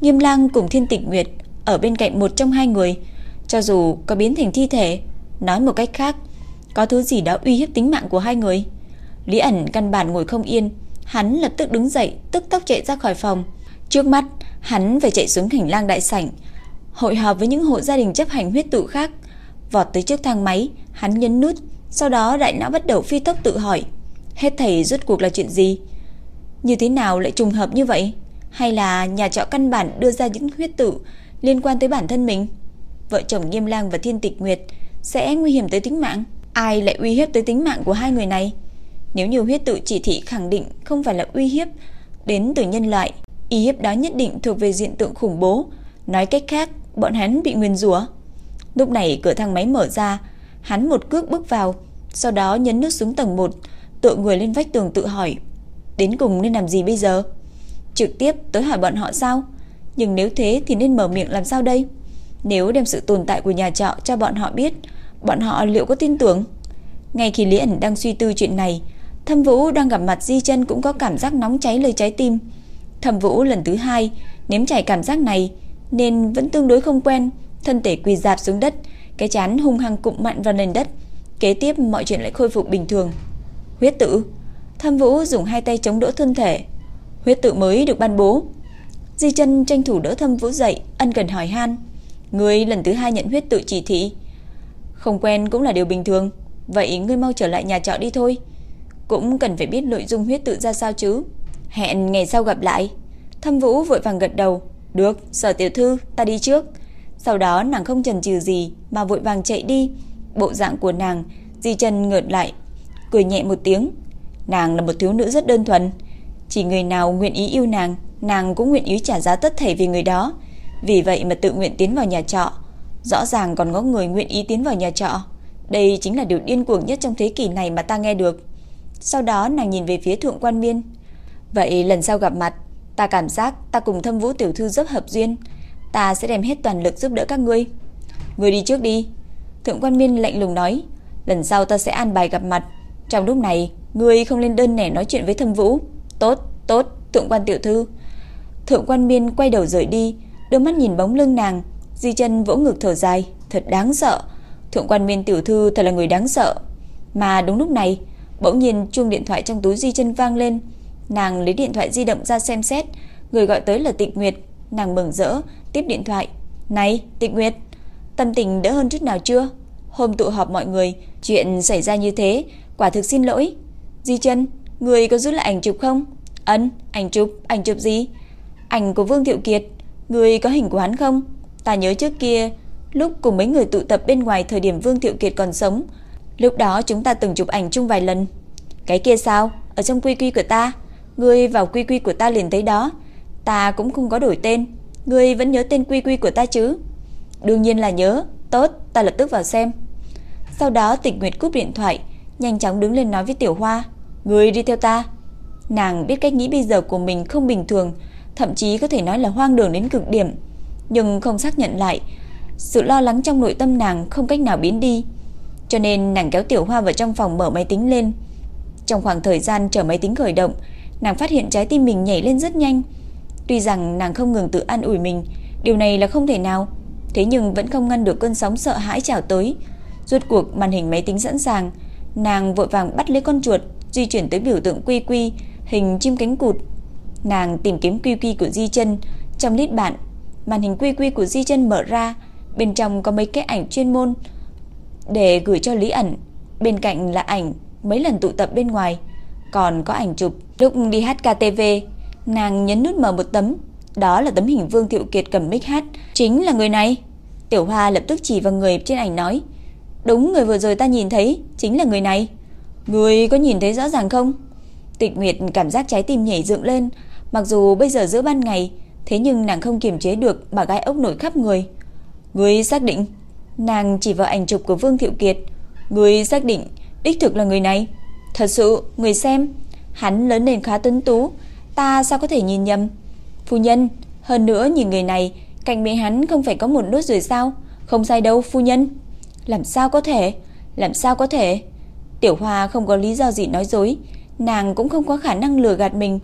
[SPEAKER 1] Nghiêm lang cùng thiên tịch nguyệt ở bên cạnh một trong hai người. Cho dù có biến thành thi thể, nói một cách khác, có thứ gì đó uy hiếp tính mạng của hai người. Lý ẩn căn bản ngồi không yên, hắn lập tức đứng dậy, tức tốc chạy ra khỏi phòng. Trước mắt, hắn phải chạy xuống hành lang đại sảnh, hội họp với những hộ gia đình chấp hành huyết tự khác. Vọt tới trước thang máy, hắn nhấn nút, sau đó đại não bắt đầu phi tốc tự hỏi, hết thầy rốt cuộc là chuyện gì? Như thế nào lại trùng hợp như vậy? Hay là nhà trọ căn bản đưa ra những huyết tự liên quan tới bản thân mình? Vợ chồng Nghiêm Lang và Thiên Tịch Nguyệt sẽ nguy hiểm tới tính mạng? Ai lại uy hiếp tới tính mạng của hai người này? Nếu như huyết tự chỉ thị khẳng định không phải là uy hiếp đến từ nhân loại, uy hiếp đó nhất định thuộc về diện tượng khủng bố. Nói cách khác, bọn hắn bị nguyên rủa. Lúc này cửa thang máy mở ra, Hắn một cước bước vào, sau đó nhấn nút xuống tầng 1, tựa người lên vách tường tự hỏi, đến cùng nên làm gì bây giờ? Trực tiếp tới hỏi bọn họ sao? Nhưng nếu thế thì nên mở miệng làm sao đây? Nếu đem sự tồn tại của nhà trọ cho bọn họ biết, bọn họ liệu có tin tưởng? Ngay khi Lý ẩn đang suy tư chuyện này, Thâm Vũ đang gặp mặt Di Chân cũng có cảm giác nóng cháy lời trái tim. Thâm Vũ lần thứ hai nếm trải cảm giác này nên vẫn tương đối không quen, thân thể quỳ dạp xuống đất, cái chán hung hăng cụm mạnh vào nền đất. Kế tiếp mọi chuyện lại khôi phục bình thường. Huyết tự. Thâm Vũ dùng hai tay chống đỡ thân thể. Huyết tự mới được ban bố. Di chân tranh thủ đỡ Thâm Vũ dậy, ân cần hỏi han. Ngươi lần thứ hai nhận huyết tự chỉ thị. Không quen cũng là điều bình thường. Vậy ngươi mau trở lại nhà trọ đi thôi. Cũng cần phải biết nội dung huyết tự ra sao chứ. Hẹn ngày sau gặp lại. Thâm Vũ vội vàng gật đầu. Được, sở tiểu thư, ta đi trước. Sau đó nàng không chần chừ gì mà vội vàng chạy đi. Bộ dạng của nàng, Di Trần ngợt lại, cười nhẹ một tiếng. Nàng là một thiếu nữ rất đơn thuần, chỉ người nào nguyện ý yêu nàng, nàng cũng nguyện ý trả giá tất thảy vì người đó. Vì vậy mà tự nguyện tiến vào nhà trọ. Rõ ràng còn có người nguyện ý tiến vào nhà trọ. Đây chính là điều điên cuồng nhất trong thế kỷ này mà ta nghe được. Sau đó nàng nhìn về phía Thượng Quan Miên. Vậy lần sau gặp mặt, ta cảm giác ta cùng Thâm Vũ tiểu thư rất hợp duyên ta sẽ đem hết toàn lực giúp đỡ các ngươi. Ngươi đi trước đi." Thượng quan Miên lạnh lùng nói, "Lần sau ta sẽ an bài gặp mặt, trong lúc này ngươi không lên đơn nẻ nói chuyện với Thâm Vũ." "Tốt, tốt, Thượng quan tiểu thư." Thượng quan Miên quay đầu rời đi, đôi mắt nhìn bóng lưng nàng, Di chân vỗ ngực thở dài, thật đáng sợ. Thượng quan Miên tiểu thư thật là người đáng sợ. Mà đúng lúc này, bỗng nhiên chuông điện thoại trong túi Di chân vang lên. Nàng lấy điện thoại di động ra xem xét, người gọi tới là Tịch Nguyệt, nàng mừng rỡ tiếp điện thoại. "Này, Tịch Nguyệt, tâm tình đỡ hơn chút nào chưa? Hôm tụ họp mọi người, chuyện xảy ra như thế, quả thực xin lỗi. Di chân, người có giữ lại ảnh chụp không?" "Ấn, ảnh chụp, ảnh chụp gì?" "Ảnh của Vương Thiệu Kiệt, người có hình của hắn không?" Ta nhớ trước kia, lúc cùng mấy người tụ tập bên ngoài thời điểm Vương Thiệu Kiệt còn sống, lúc đó chúng ta từng chụp ảnh chung vài lần. Cái kia sao? Ở trong quy quy của ta, ngươi vào quy quy của ta liền thấy đó. Ta cũng không có đổi tên, ngươi vẫn nhớ tên quy quy của ta chứ? Đương nhiên là nhớ, tốt, ta lập tức vào xem. Sau đó Tịch Nguyệt cúp điện thoại, nhanh chóng đứng lên nói với Tiểu Hoa, "Ngươi đi theo ta." Nàng biết cách nghĩ bây giờ của mình không bình thường, thậm chí có thể nói là hoang đường đến cực điểm nhưng không xác nhận lại. Sự lo lắng trong nội tâm nàng không cách nào biến đi. Cho nên nàng kéo Tiểu Hoa vào trong phòng mở máy tính lên. Trong khoảng thời gian chờ máy tính khởi động, nàng phát hiện trái tim mình nhảy lên rất nhanh. Tuy rằng nàng không ngừng tự an ủi mình, điều này là không thể nào, thế nhưng vẫn không ngăn được cơn sóng sợ hãi trào tới. Rốt cuộc màn hình máy tính sẵn sàng, nàng vội vàng bắt lấy con chuột, di chuyển tới biểu tượng quy quy, hình chim cánh cụt. Nàng tìm kiếm quy quy của Di Chân. Trong list bạn màn hình quy quy của Di Chân mở ra, bên trong có mấy cái ảnh chuyên môn để gửi cho Lý ẩn, bên cạnh là ảnh mấy lần tụ tập bên ngoài, còn có ảnh chụp lúc đi hát KTV, nàng nhấn nút mở một tấm, đó là tấm hình Vương Thiệu Kiệt cầm mic hát, chính là người này. Tiểu Hoa lập tức chỉ vào người trên ảnh nói, đúng người vừa rồi ta nhìn thấy, chính là người này. Người có nhìn thấy rõ ràng không? Tịch Nguyệt cảm giác trái tim nhảy dựng lên, mặc dù bây giờ giữa ban ngày, Thế nhưng nàng không kiềm chế được bà gái ốc nổi khắp người. Người xác định, nàng chỉ vào ảnh chụp của Vương Thiệu Kiệt. Người xác định, đích thực là người này. Thật sự, người xem, hắn lớn lên khá tuấn tú, ta sao có thể nhìn nhầm. Phu nhân, hơn nữa nhìn người này, cạnh miệng hắn không phải có một nốt rồi sao? Không sai đâu, phu nhân. Làm sao có thể? Làm sao có thể? Tiểu Hoa không có lý do gì nói dối, nàng cũng không có khả năng lừa gạt mình.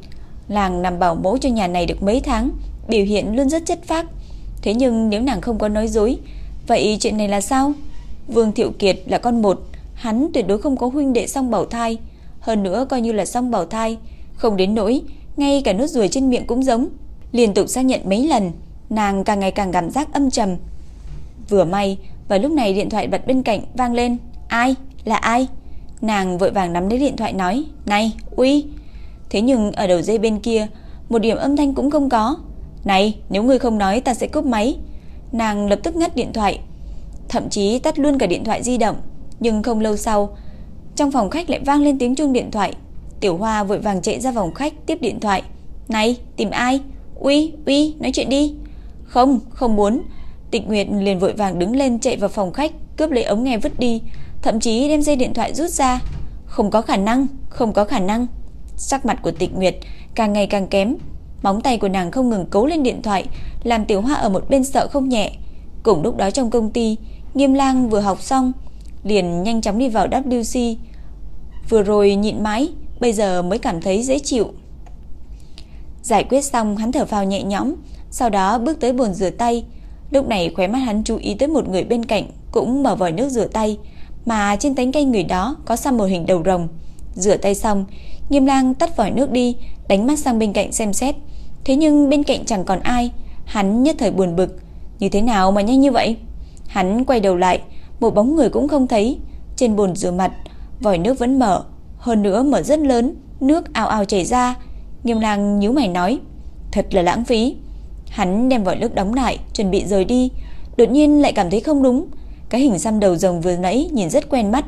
[SPEAKER 1] Làng nằm bảo mẫu cho nhà này được mấy tháng, biểu hiện luôn rất chất phác. Thế nhưng nếu nàng không có nói dối, vậy chuyện này là sao? Vương Thiệu Kiệt là con một, hắn tuyệt đối không có huynh đệ song bảo thai, hơn nữa coi như là song bảo thai, không đến nỗi ngay cả nốt ruồi trên miệng cũng giống. Liên tục xác nhận mấy lần, nàng càng ngày càng cảm giác âm trầm. Vừa may, vào lúc này điện thoại bật bên cạnh vang lên, "Ai? Là ai?" Nàng vội vàng nắm lấy điện thoại nói, "Này, uy." Thế nhưng ở đầu dây bên kia, một điểm âm thanh cũng không có. Này, nếu ngươi không nói ta sẽ cúp máy. Nàng lập tức ngắt điện thoại, thậm chí tắt luôn cả điện thoại di động. Nhưng không lâu sau, trong phòng khách lại vang lên tiếng chuông điện thoại. Tiểu Hoa vội vàng chạy ra phòng khách tiếp điện thoại. Này, tìm ai? Uy, uy, nói chuyện đi. Không, không muốn. Tịch Nguyệt liền vội vàng đứng lên chạy vào phòng khách, cướp lấy ống nghe vứt đi, thậm chí đem dây điện thoại rút ra. Không có khả năng, không có khả năng. Sắc mặt của Tịch Nguyệt càng ngày càng kém, Móng tay của nàng không ngừng cấu lên điện thoại, làm Tiểu Hoa ở một bên sợ không nhẹ. Cùng lúc đó trong công ty, Nghiêm Lang vừa học xong, liền nhanh chóng đi vào WC. Vừa rồi nhịn mãi, bây giờ mới cảm thấy dễ chịu. Giải quyết xong, hắn thở phào nhẹ nhõm, sau đó bước tới bồn rửa tay. Lúc này khóe mắt hắn chú ý tới một người bên cạnh cũng mở vòi nước rửa tay, mà trên tánh cây người đó có xăm một hình đầu rồng. Rửa tay xong, Nghiêm Lang tắt vòi nước đi, đánh mắt sang bên cạnh xem xét. Thế nhưng bên cạnh chẳng còn ai, hắn nhất thời buồn bực, như thế nào mà nhanh như vậy? Hắn quay đầu lại, một bóng người cũng không thấy, trên bồn rửa mặt, vòi nước vẫn mở, hơn nữa mở rất lớn, nước ào ào chảy ra. Nghiêm Lang nhíu mày nói, thật là lãng phí. Hắn đem vòi nước đóng lại, chuẩn bị rời đi, đột nhiên lại cảm thấy không đúng. Cái hình xăm đầu rồng vừa nãy nhìn rất quen mắt.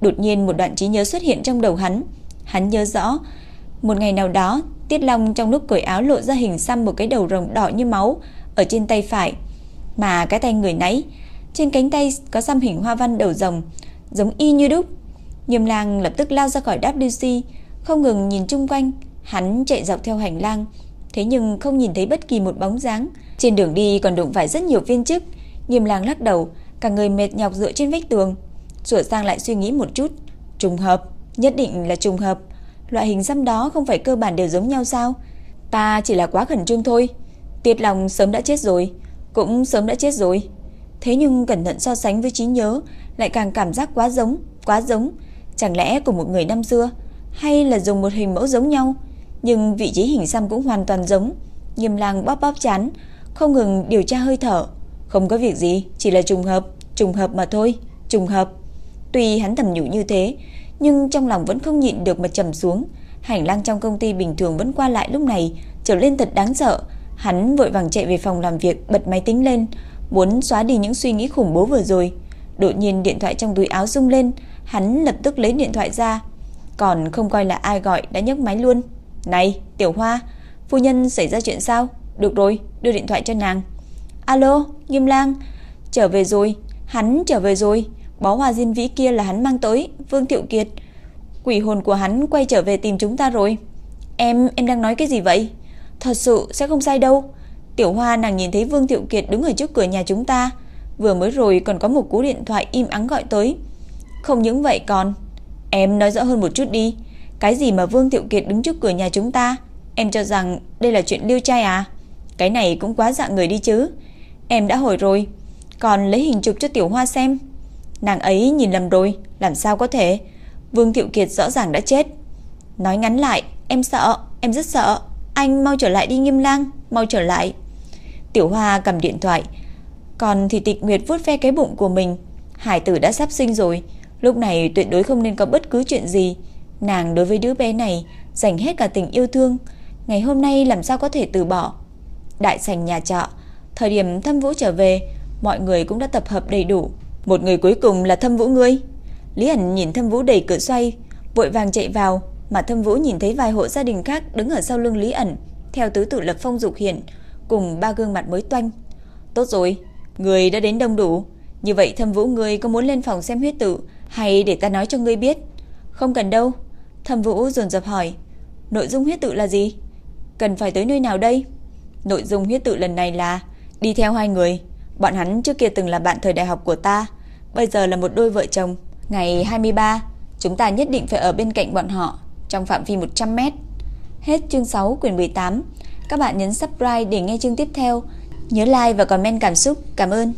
[SPEAKER 1] Đột nhiên một đoạn trí nhớ xuất hiện trong đầu hắn. Hắn nhớ rõ, một ngày nào đó, Tiết Long trong lúc cởi áo lộ ra hình xăm một cái đầu rồng đỏ như máu ở trên tay phải, mà cái tay người nãy, trên cánh tay có xăm hình hoa văn đầu rồng, giống y như đúc. Nghiêm Lang lập tức lao ra khỏi WC, không ngừng nhìn chung quanh, hắn chạy dọc theo hành lang, thế nhưng không nhìn thấy bất kỳ một bóng dáng. Trên đường đi còn đụng phải rất nhiều viên chức, Nghiêm Lang lắc đầu, cả người mệt nhọc dựa trên vách tường. Sửa sang lại suy nghĩ một chút, trùng hợp, nhất định là trùng hợp. Loại hình xăm đó không phải cơ bản đều giống nhau sao? Ta chỉ là quá khẩn trương thôi. Tiệt lòng sớm đã chết rồi, cũng sớm đã chết rồi. Thế nhưng cẩn thận so sánh với trí nhớ lại càng cảm giác quá giống, quá giống. Chẳng lẽ của một người năm xưa hay là dùng một hình mẫu giống nhau, nhưng vị trí hình xăm cũng hoàn toàn giống. Nghiêm Lang bóp bóp chán, không ngừng điều tra hơi thở. Không có việc gì, chỉ là trùng hợp, trùng hợp mà thôi, trùng hợp. Tuy hắn thầm nhủ như thế, nhưng trong lòng vẫn không nhịn được mà trầm xuống. Hành lang trong công ty bình thường vẫn qua lại lúc này trở lên thật đáng sợ. Hắn vội vàng chạy về phòng làm việc, bật máy tính lên, muốn xóa đi những suy nghĩ khủng bố vừa rồi. Đột nhiên điện thoại trong túi áo rung lên, hắn lập tức lấy điện thoại ra, còn không coi là ai gọi đã nhấc máy luôn. "Này, Tiểu Hoa, phu nhân xảy ra chuyện sao?" "Được rồi, đưa điện thoại cho nàng." "Alo, Nghiêm Lang, trở về rồi, hắn trở về rồi." Bó hoa diên vĩ kia là hắn mang tới, Vương Thiệu Kiệt. Quỷ hồn của hắn quay trở về tìm chúng ta rồi. Em, em đang nói cái gì vậy? Thật sự sẽ không sai đâu. Tiểu Hoa nàng nhìn thấy Vương Thiệu Kiệt đứng ở trước cửa nhà chúng ta, vừa mới rồi còn có một cú điện thoại im ắng gọi tới. Không những vậy còn, em nói rõ hơn một chút đi, cái gì mà Vương Thiệu Kiệt đứng trước cửa nhà chúng ta, em cho rằng đây là chuyện liêu trai à? Cái này cũng quá dạng người đi chứ. Em đã hỏi rồi, còn lấy hình chụp cho Tiểu Hoa xem. Nàng ấy nhìn lầm rồi, làm sao có thể? Vương Thiệu Kiệt rõ ràng đã chết. Nói ngắn lại, em sợ, em rất sợ. Anh mau trở lại đi Nghiêm Lang, mau trở lại. Tiểu Hoa cầm điện thoại, còn thì Tịch Nguyệt vuốt ve cái bụng của mình. Hải tử đã sắp sinh rồi, lúc này tuyệt đối không nên có bất cứ chuyện gì. Nàng đối với đứa bé này dành hết cả tình yêu thương, ngày hôm nay làm sao có thể từ bỏ. Đại sảnh nhà trọ, thời điểm Thâm Vũ trở về, mọi người cũng đã tập hợp đầy đủ. Một người cuối cùng là Thâm Vũ ngươi. Lý ẩn nhìn Thâm Vũ đẩy cửa xoay, vội vàng chạy vào, mà Thâm Vũ nhìn thấy vài hộ gia đình khác đứng ở sau lưng Lý ẩn, theo tứ tự lập phong dục hiện, cùng ba gương mặt mới toanh. Tốt rồi, người đã đến đông đủ, như vậy Thâm Vũ ngươi có muốn lên phòng xem huyết tự hay để ta nói cho ngươi biết? Không cần đâu. Thâm Vũ dồn dập hỏi, nội dung huyết tự là gì? Cần phải tới nơi nào đây? Nội dung huyết tự lần này là đi theo hai người, bọn hắn trước kia từng là bạn thời đại học của ta, bây giờ là một đôi vợ chồng. Ngày 23, chúng ta nhất định phải ở bên cạnh bọn họ, trong phạm vi 100 mét. Hết chương 6 quyển 18. Các bạn nhấn subscribe để nghe chương tiếp theo. Nhớ like và comment cảm xúc. Cảm ơn.